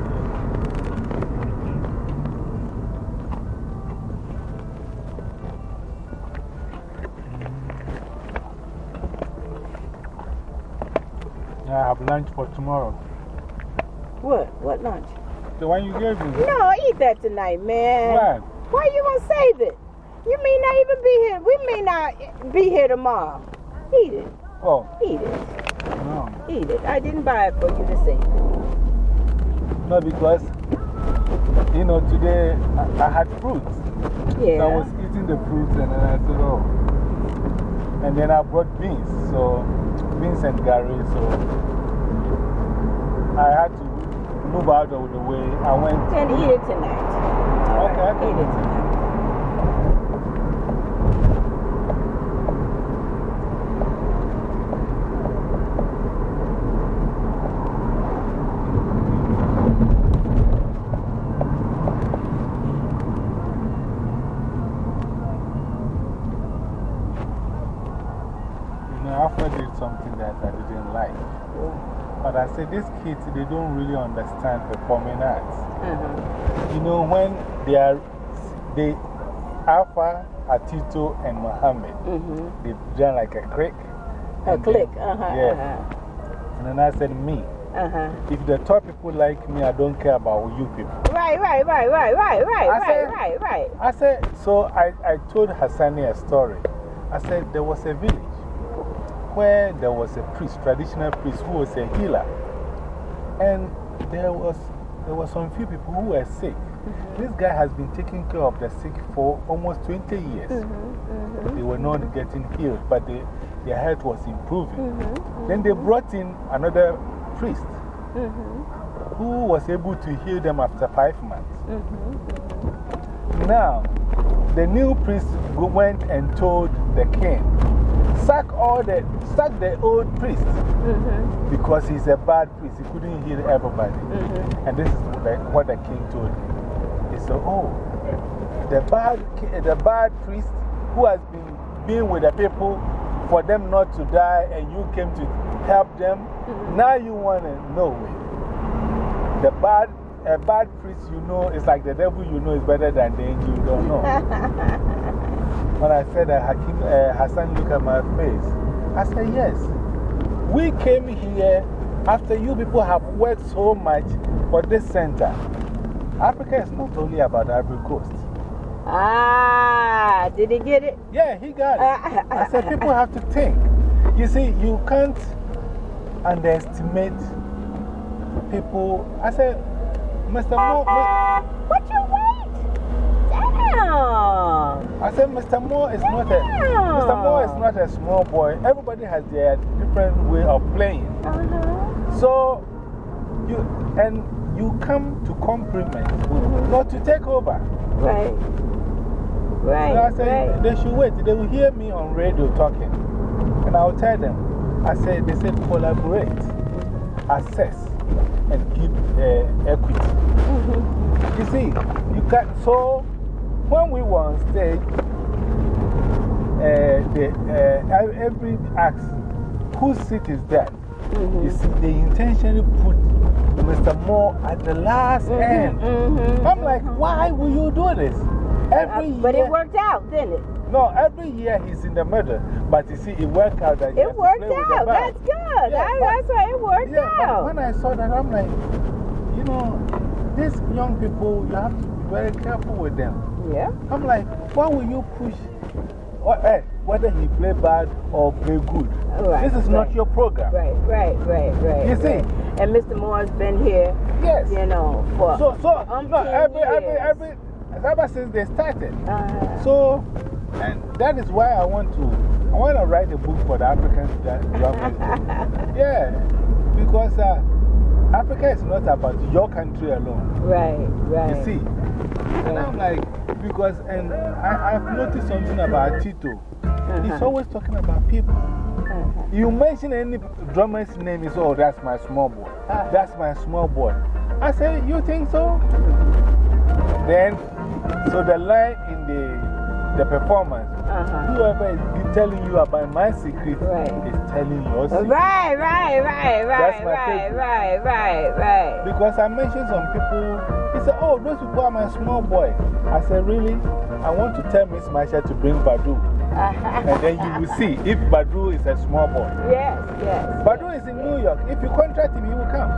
I have lunch for tomorrow. What? What lunch? The one you gave me. No, eat that tonight, man. Why? Why you gonna save it? You may not even be here. We may not be here tomorrow. Eat it. Oh. Eat it. No. Eat it. I didn't buy it for you to save it. No, because, you know, today I, I had fruits. Yeah. So I was eating the fruits and then I said, oh. And then I brought beans, so and Gary, so I had to move out of the way. I went. And eat it tonight. Okay, can eat it tonight. You know, Alpha did something that I didn't like. Said, these kids, they don't really understand performing arts. -hmm. You know, when they are, they, Alpha, Atito, and Mohammed, -hmm. they've done like a click. A click. Uh huh. Yeah. Uh huh. And then I said, me. Uh huh. If the top people like me, I don't care about you people. Right, right, right, right, right, right, I right, said- right, right. I said, so I, I told Hassani a story. I said, there was a village where there was a priest, traditional priest, who was a healer. And there was, there were some few people who were sick. Mm-hmm. This guy has been taking care of the sick for almost 20 years. Mm-hmm, mm-hmm. They were not getting healed, but they, their health was improving. Then they brought in another priest. who was able to heal them after five months. -hmm. Now, the new priest went and told the king, sack all the, sack the old priest -hmm. because he's a bad priest. He couldn't heal everybody. -hmm. And this is like what the king told him. He said, Oh, the bad, the bad priest who has been being with the people for them not to die and you came to help them, now you want to know it. The bad, a bad priest you know is like the devil you know is better than the angel you don't know. when I said that, Hakim, uh, Hassan looked at my face. I said, Yes. We came here after you people have worked so much for this center. Africa is not only about Ivory Coast. Ah, did he get it? Yeah, he got it. I said, people have to think. You see, you can't underestimate people. I said, Mr. Moore. What you wait? I said, Mr. Moore is not a, Mr. Moore is not a small boy. Everybody has their different way of playing. -huh. So, you, and you come to compliment, not to take over. Right. Right. So I said, right. they should wait. They will hear me on radio talking. And I'll tell them. I said, they said collaborate, assess, and give uh, equity. -hmm. You see, you can't, so when we were on stage, uh, the, uh, every asks, whose seat is that? -hmm. You see, they intentionally put Mr. Moore at the last -hmm, end. -hmm. I'm like, why will you do this? Every uh, but year, it worked out, didn't it? No, every year he's in the middle. But you see, it worked out that he It worked play with the out. That's good. Yeah, but- that's why it worked yeah, out. when I saw that, I'm like, you know, these young people, you have to be very careful with them. Yeah. I'm like, why will you push or, eh, whether he play bad or play good? Right, this is right. not your program. Right, right, right, right. You see? right. And Mr. Moore's been here, Yes. you know, for So, so umpteen no, every, every, every, ever since they started. Uh-huh. So, and that is why I want to, I want to write a book for the African government. yeah, because uh, Africa is not about your country alone. Right, right. You see? And I'm like, because, and I, I've noticed something about Tito. He's Uh-huh. always talking about people. You mention any drummer's name, he's, oh, that's my small boy. Uh-huh. That's my small boy. I say, you think so? Then, so the line in the, the performance, -huh. whoever is telling you about my secret is telling your secret. Right, right, right, right, right, right, right, right. Because I mentioned some people, he said, Oh, those people are my small boy. I said, Really? I want to tell Miss Marsha to bring Badu. and then you will see if Badu is a small boy. Yes, yes. Badu is in New York. If you contract him, he will come.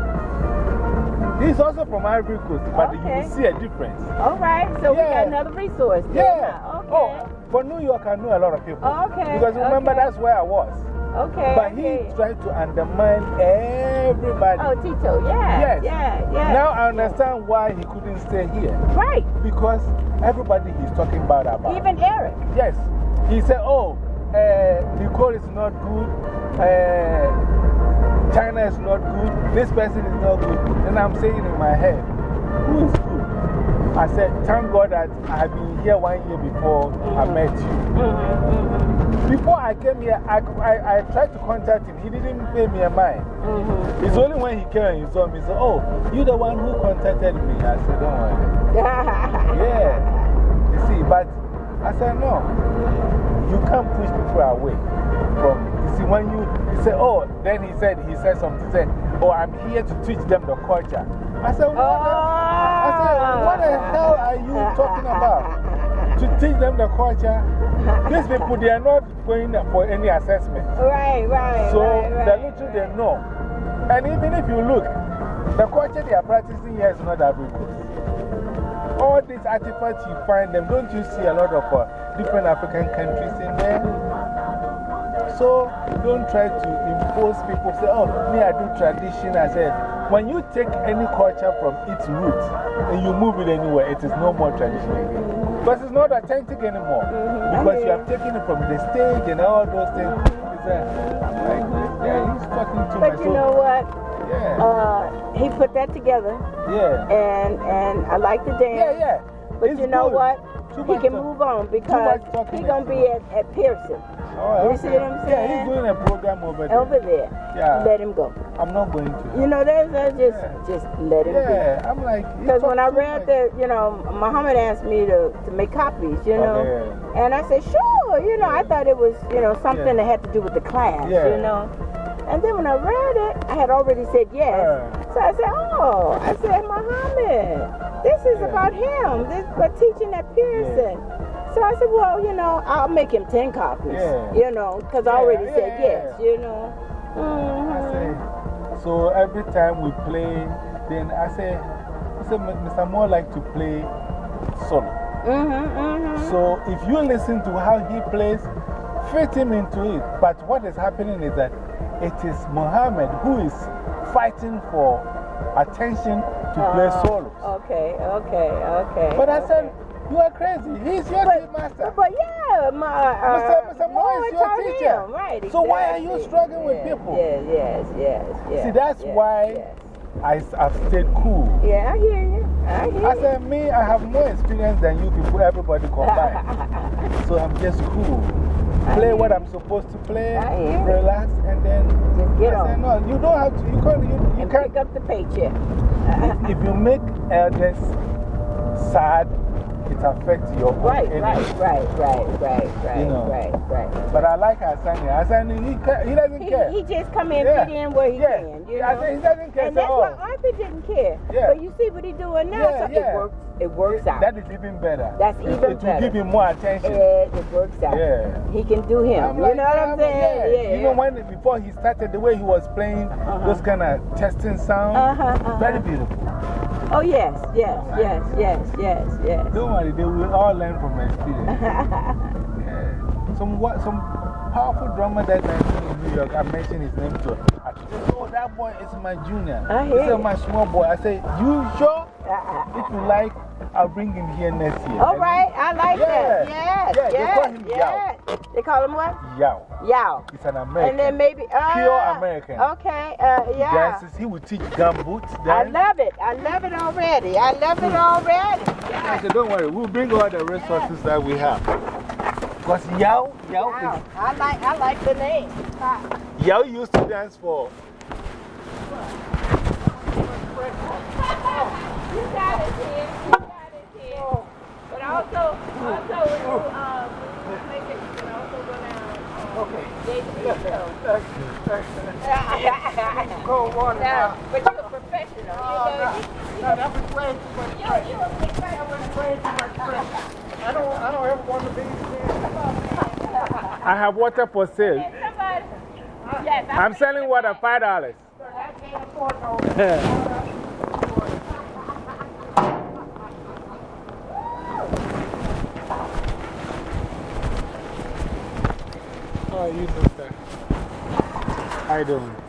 He's also from Ivory Coast, but you will see a difference. All right, so we got another resource. Yeah. huh? Okay. Oh, for New York, I know a lot of people. Okay, Because remember, okay. that's where I was. Okay. But he tried to undermine everybody. Oh, Tito, yeah. Yes. Yeah, yeah. Now I understand why he couldn't stay here. Right. Because everybody he's talking bad about. Even Eric. Yes. He said, oh, uh, Nicole is not good. Uh, China is not good. This person is not good. Then I'm saying in my head, who is good? I said, thank God that I have been here one year before I met you. Before I came here, I, I, I tried to contact him. He didn't pay me a mind. It's only when he came and he saw me, he said, Oh, you the one who contacted me. I said, Don't worry. yeah. You see, but I said, No. You can't push people away from. You see, when you, you say, Oh, then he said, he said something, he said, Oh, I'm here to teach them the culture. I said, What, the, I said, what the hell are you talking about? To teach them the culture? These people, they are not going for any assessment. Right, right. So right, right. the little they know. And even if you look, the culture they are practicing here is not that good. All these artifacts you find them, don't you see a lot of uh, different African countries in there? So don't try to impose people. Say, oh, me, I do tradition. I said, when you take any culture from its roots and you move it anywhere, it is no more tradition again. Because it's not authentic anymore. Because you have taken it from the stage and all those things. It's a, I'm like, yeah, he's talking too But much. you So- know what? Yeah. Uh, he put that together. Yeah. And, and I like the dance. Yeah, yeah. But It's you know good. what? Too he can move on because he's going to be at, at Pearson. Oh, you see what I'm Yeah, saying? he's doing a program over there. Over there. Yeah. Let him go. I'm not going to. You know, that's, that's just, just let him Yeah, be. I'm like, Because when I read that, you know, Muhammad asked me to, to make copies, you know. Okay. And I said, sure, you know, I thought it was, you know, something Yeah. that had to do with the class, Yeah. you know. And then when I read it, I had already said yes. So I said, oh, I said, Muhammad, this is about him. This but teaching at Pearson. So I said, well, you know, I'll make him 10 copies, Yeah. you know, because I already said yes, you know. So every time we play, then I say, I say Mr. Moore like to play solo. Mm-hmm, mm-hmm. So if you listen to how he plays, fit him into it. But what is happening is that it is Muhammad who is fighting for attention to play Oh, solo. Okay, okay, okay. But I said, you are crazy. He's your team master. But yeah, my, uh, Mr. Mr. Moore is your teacher. him, Right, So why are you exactly. struggling with people? Yes, yes, yes, yes. See, that's yes, why I, have stayed cool. Yeah, I hear you. I hear you. I you. said, me, I have more experience than you people, everybody combined. so I'm just cool. Play what I'm supposed to play, relax, and then just get said, no, you don't have to, you can't, you, you and can't. pick up the paycheck. if, if you make elders sad, it affects your own Right, energy. right, right, right, right, right, You know. right, right. But I like Asani. Asani, he, he doesn't He, care. he just come in, Yeah. fit in where he can. You know? he doesn't care And at that's all. why Arthur didn't care. Yeah. But you see what he's doing now, Yeah, so yeah. it works. It works out. That is even better. That's It- even It will better. give him more attention. Yeah, it works out. Yeah. He can do him. I'm you like, know what I'm saying? Yeah. Yeah. Even when, before he started, the way he was playing those kind of testing sound, Uh-huh, uh-huh. very beautiful. Oh, yes, yes, yes, yes, yes, yes. Don't worry, they will all learn from my experience. Some, what, some powerful drummer that I know in New York, I mentioned his name to her. I said, Oh, that boy is my junior. I he hear said. My small boy. I said, You sure? If you like, I'll bring him here next year. All right, I like Yeah. that. Yes, Yeah, they call him yes. They call him what? Yao. Yao. He's an American. And then maybe. Uh, Pure American. Okay, uh, He yeah. dances, he will teach gum boots. I love it. I love it already. I love it already. I said, Don't worry, we'll bring all the resources that we have. Because Yao, Yao, Wow. I like, I like the name. Is, Yao used to dance for. You got it, kid. You got it, kid. But also, also when you, um, when you make it, you can also go down. Okay. thank Cold water. No, but you're a professional. you know. No, that was way too much pressure. That was way too much pressure. I don't, I don't ever want to be I have water for sale. Somebody. Yes, I'm selling water $5. I can't afford no. How are you, sister? How you doing?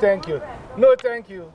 thank you. No, thank you.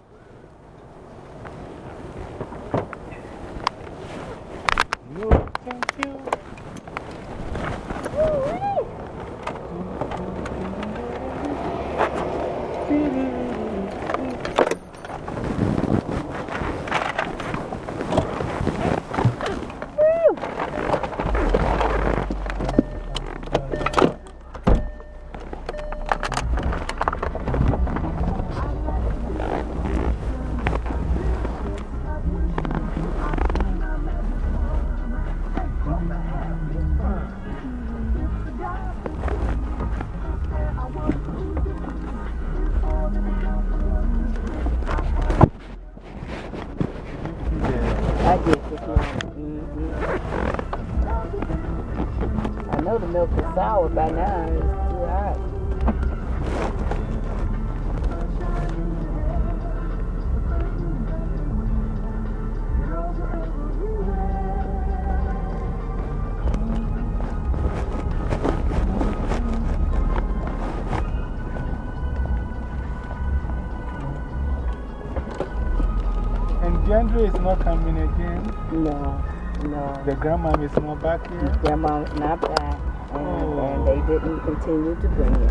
is not coming again? No, no. The grandma is not back here? Grandma not back. Oh. And they didn't continue to bring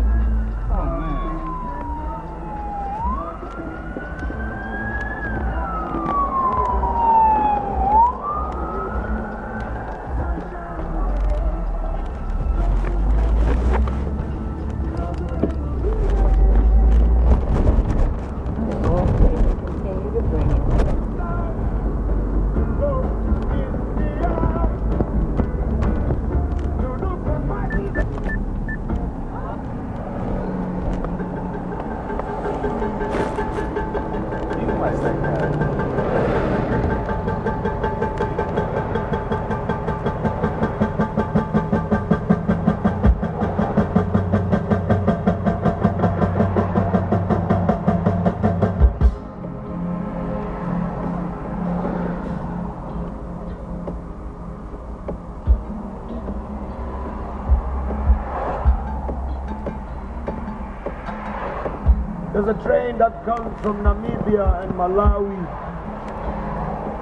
train that comes from Namibia and Malawi.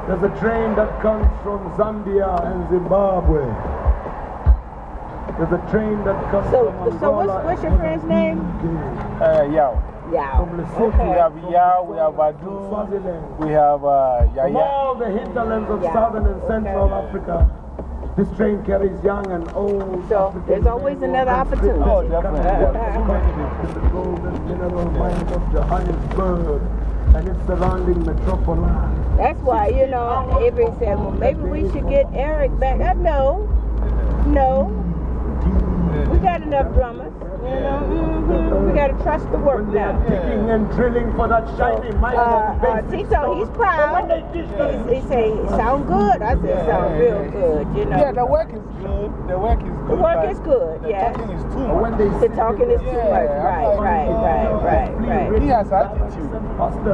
There's a train that comes from Zambia and Zimbabwe. There's a train that comes So, from so what's, what's your friend's name? Uh, Yao. Yao. From Lesotho. We have Yao, we have Adu, we have uh, From all the hinterlands of Yeah. southern and central Africa, this train carries young and old. So there's always another opportunity. Oh, definitely. In the golden mineral mines of Johannesburg and its surrounding metropolis. That's why, you know, everybody said, well, maybe we should get Eric back. I know. No. We got enough drummers. You know, mhm. we got to trust the work now. Digging and drilling for that shiny mic. Uh, uh, Tito, he's proud. He, he say, sound good. I said, sound real good, you know. Yeah, the work is good. The work is good. The work is good, the yeah. talking is too When much. they The talking is too much. Right, right, right, right, right. He has attitude.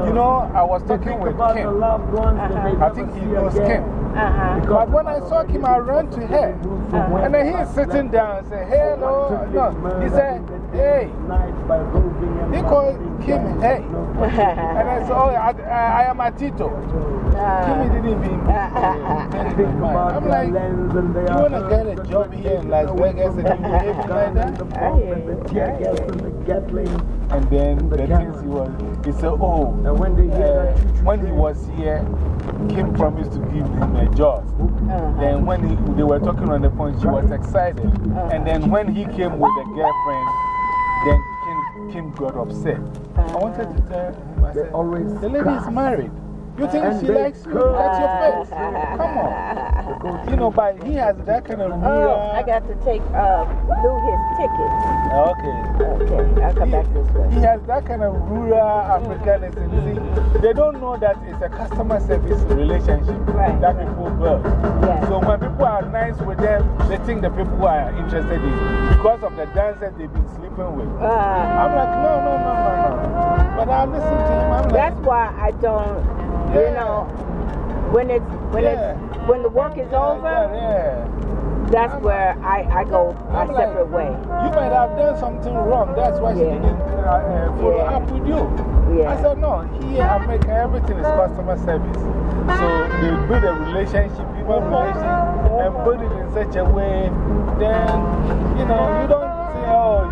You know, I was talking with Kim. loved ones that they I think he knows Kim. Uh-huh. But when I saw him, I ran to her. And then he's sitting down and said, hello. No, he said, hey. He called Kim, hey. And I said, oh, I, I, I am a Tito. Kim didn't even think I'm like, you want to get a job here in Las Vegas and you behave like that? And then the things he was, he said, oh, when, they uh, when he was here, Kim promised to give him a job. Then when he, they were talking on the phone, she was excited. And then when he came with a girlfriend, then Kim, Kim got upset. I wanted to tell him, I said, the lady is married. You think And she likes you? That's your face. Come on. You know, but he has that kind of Oh. I got to take uh, Lou his ticket. Okay. Okay, I'll come back this way. He has that kind of rural Africanism. See, they don't know that it's a customer service relationship that people build. So when people are nice with them, they think the people are interested in because of the dancers they've been sleeping with. Uh, I'm like, no, no, no, no, no. But I listen to him. I'm like, That's why I don't, you know, when it's, when it's, when the work is over, that's where I, I go a I'm like, separate way. You might have done something wrong. That's why she didn't uh, uh, follow Yeah. up with you. Yeah. I said, no, here America, everything is customer service. So they build a relationship, human relationship, and put it in such a way, then, you know, you don't say, oh,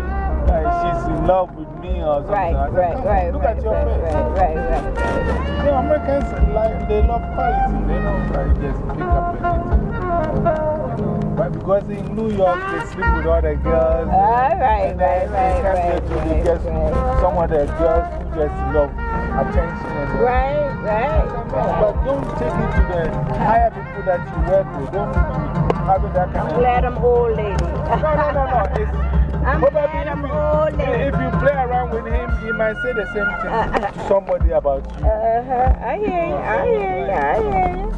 in love with me or something. Right, right, right, Look right, at your right, face. right, right, right, right. You know, Americans, like, they love quality. They don't like just pick up anything. You know, but because in New York, they sleep with other girls. All right, and then right, they right, right, to they just, some of the girls who just love attention. Right, right, But don't take it to the higher people that you work with. Don't having that kind of. glad I'm old lady. No, no, no, no. It's, I'm I'm if, you, if you play around with him, he might say the same thing uh, uh, to somebody about you. Uh-huh, I hear you, I hear you, I hear you.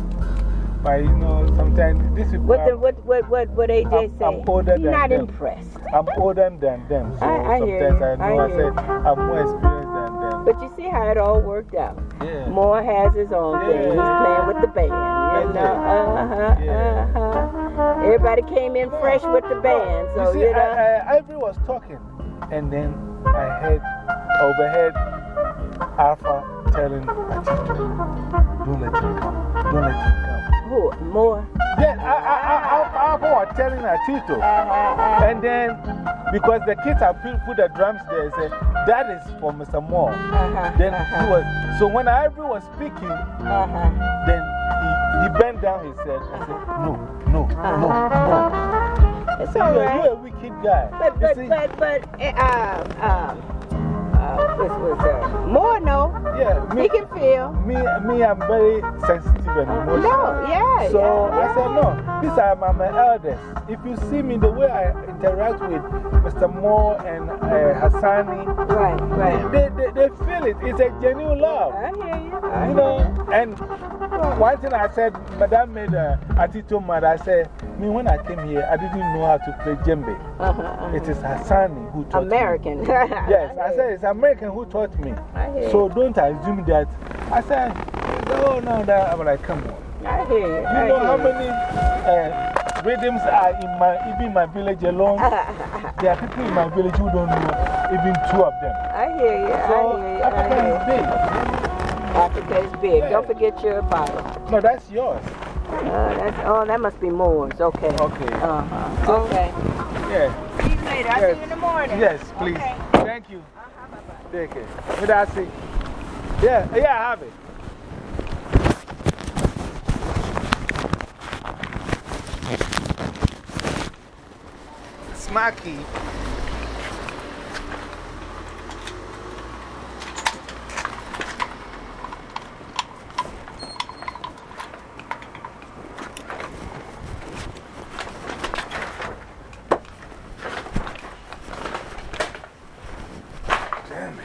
But you know, sometimes these people What, the, what, what, what, what AJ I'm, say? I'm older He's than not them. impressed. I'm older than them. So I- I hear sometimes I know I I, said I'm more experienced. But you see how it all worked out. Yeah. Moore has his own thing. He's playing with the band. You know? Uh-huh, uh-huh. Everybody came in fresh with the band. So, you see, you know. I, I, Ivory was talking, and then I heard, overhead Alpha telling Atito, don't let him come, don't let him come. Who? Moore? Yeah, I, I, I, Alpha was telling Atito. And then, because the kids have put, the drums there, say, that is for Mr. Moore. Then he was, so when Ivory was speaking, then he, he bent down his head and said, no, no, no, no. It's all are- right. You're a wicked guy. But, but, see? but, but, uh, um, uh, uh, Moore, no. Yeah, me, He can feel. Me, me, I'm very sensitive and emotional. No, yeah, So yeah, I said, no, these are my, my elders. If you see me, the way I interact with Mr. Moore and uh, Hassani, right, right. They, they, they feel it. It's a genuine love. I hear you. You know, and one thing I said, Madame made a attitude mad. I said, me, when I came here, I didn't know how to play djembe. -huh, It is Hassani who taught American. me. yes, I said, it's American who taught me. So don't assume that. I said, oh, no, that. I'm like, come on. I hear you. You I know hear how you. many uh, rhythms are in my, even my village alone. there are people in my village who don't know even two of them. I hear you. So, I hear you. Africa I hear is big. Africa is big. Don't forget your bottle. No, that's yours. Uh, that's, oh, that must be Moore's. Okay. Okay. Uh huh. Okay. Yeah. See you later. I'll see you in the morning. Yes, please. Okay. Thank you. Take. What did I say? Yeah, yeah, I have it. Smacky. Damn it.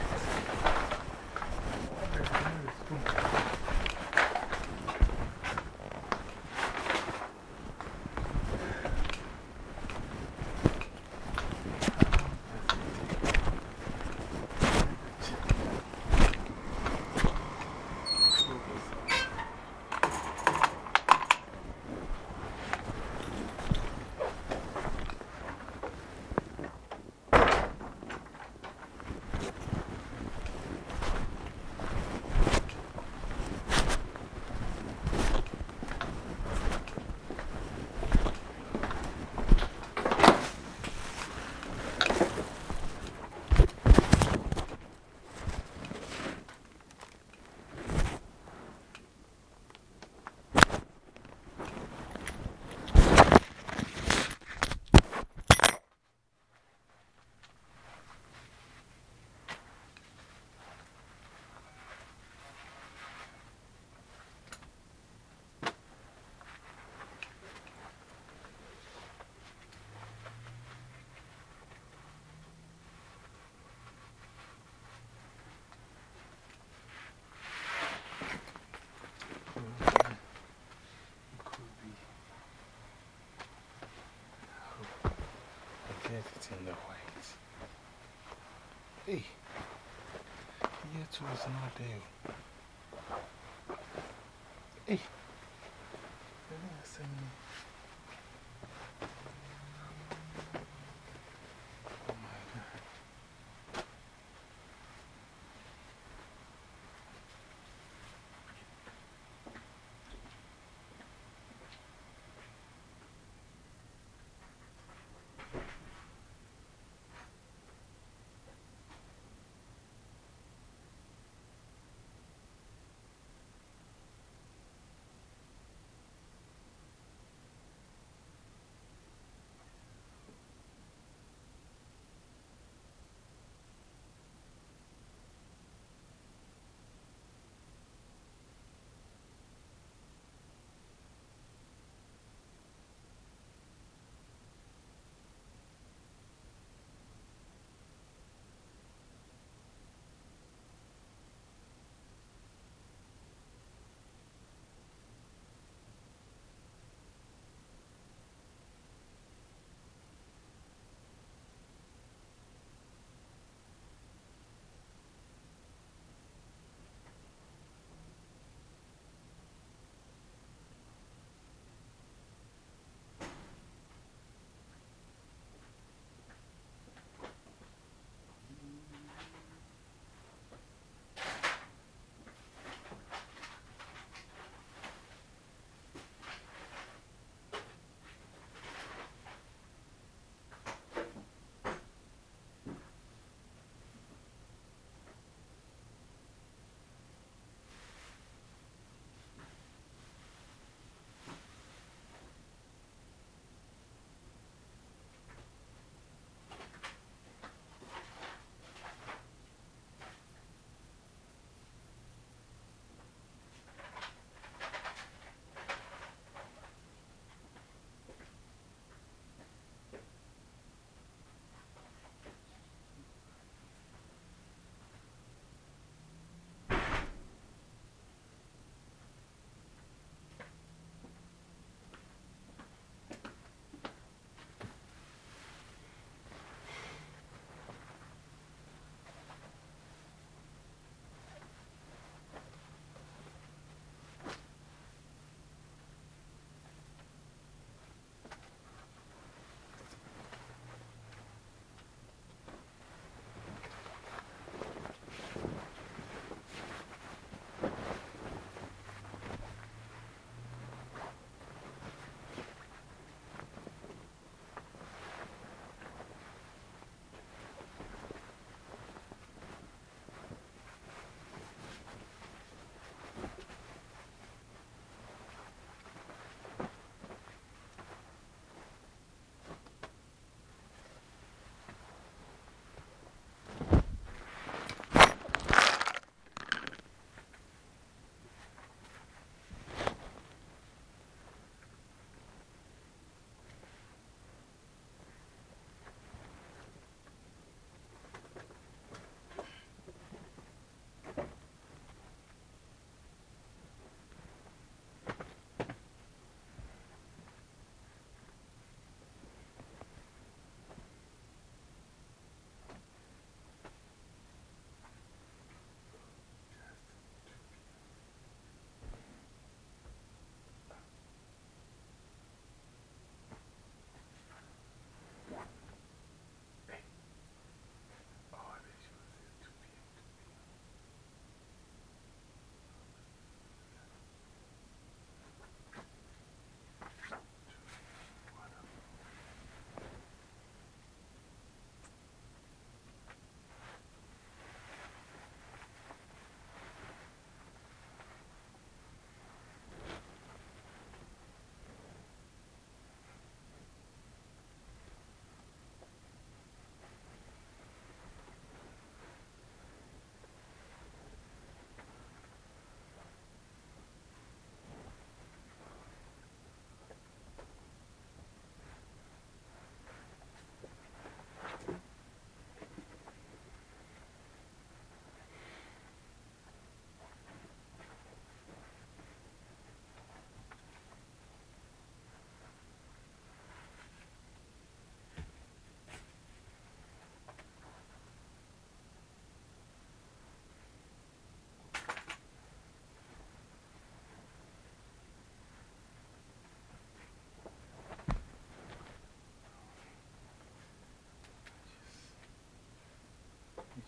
I get it in the white. Hey, too is not there.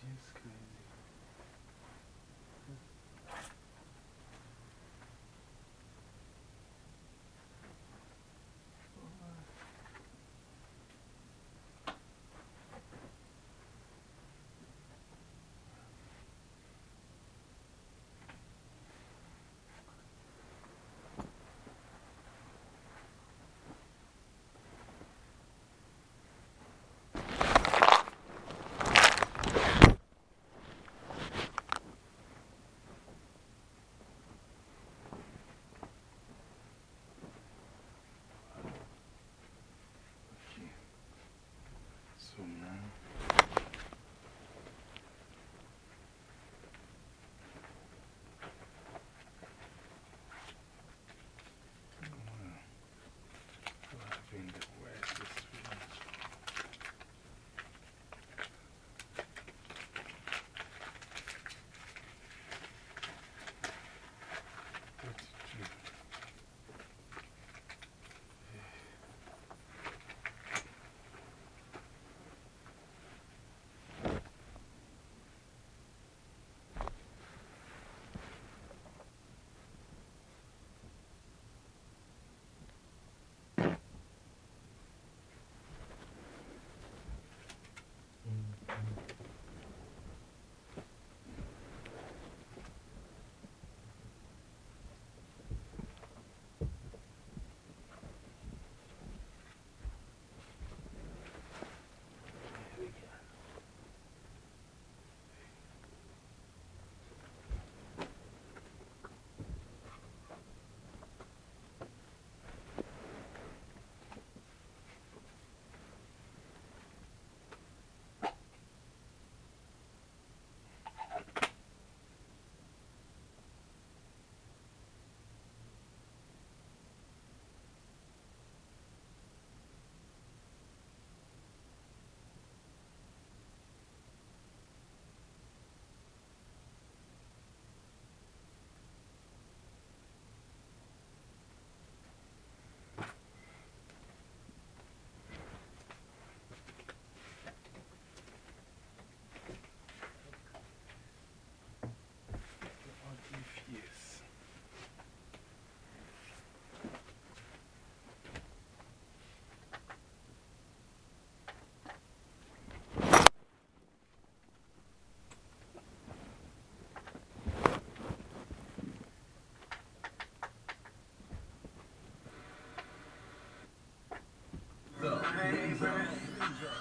Yes, can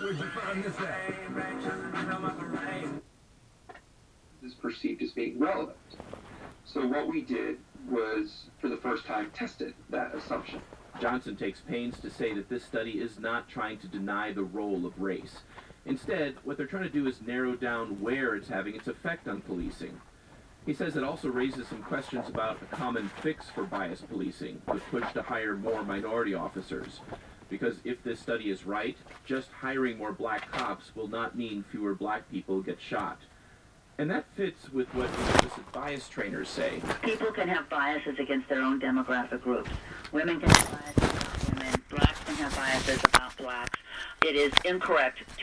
Where'd you find this at? is perceived as being relevant. So what we did was, for the first time, tested that assumption. Johnson takes pains to say that this study is not trying to deny the role of race. Instead, what they're trying to do is narrow down where it's having its effect on policing. He says it also raises some questions about a common fix for bias policing, with push to hire more minority officers. Because if this study is right, just hiring more black cops will not mean fewer black people get shot. And that fits with what implicit bias trainers say. People can have biases against their own demographic groups. Women can have biases about women. Blacks can have biases about blacks. It is incorrect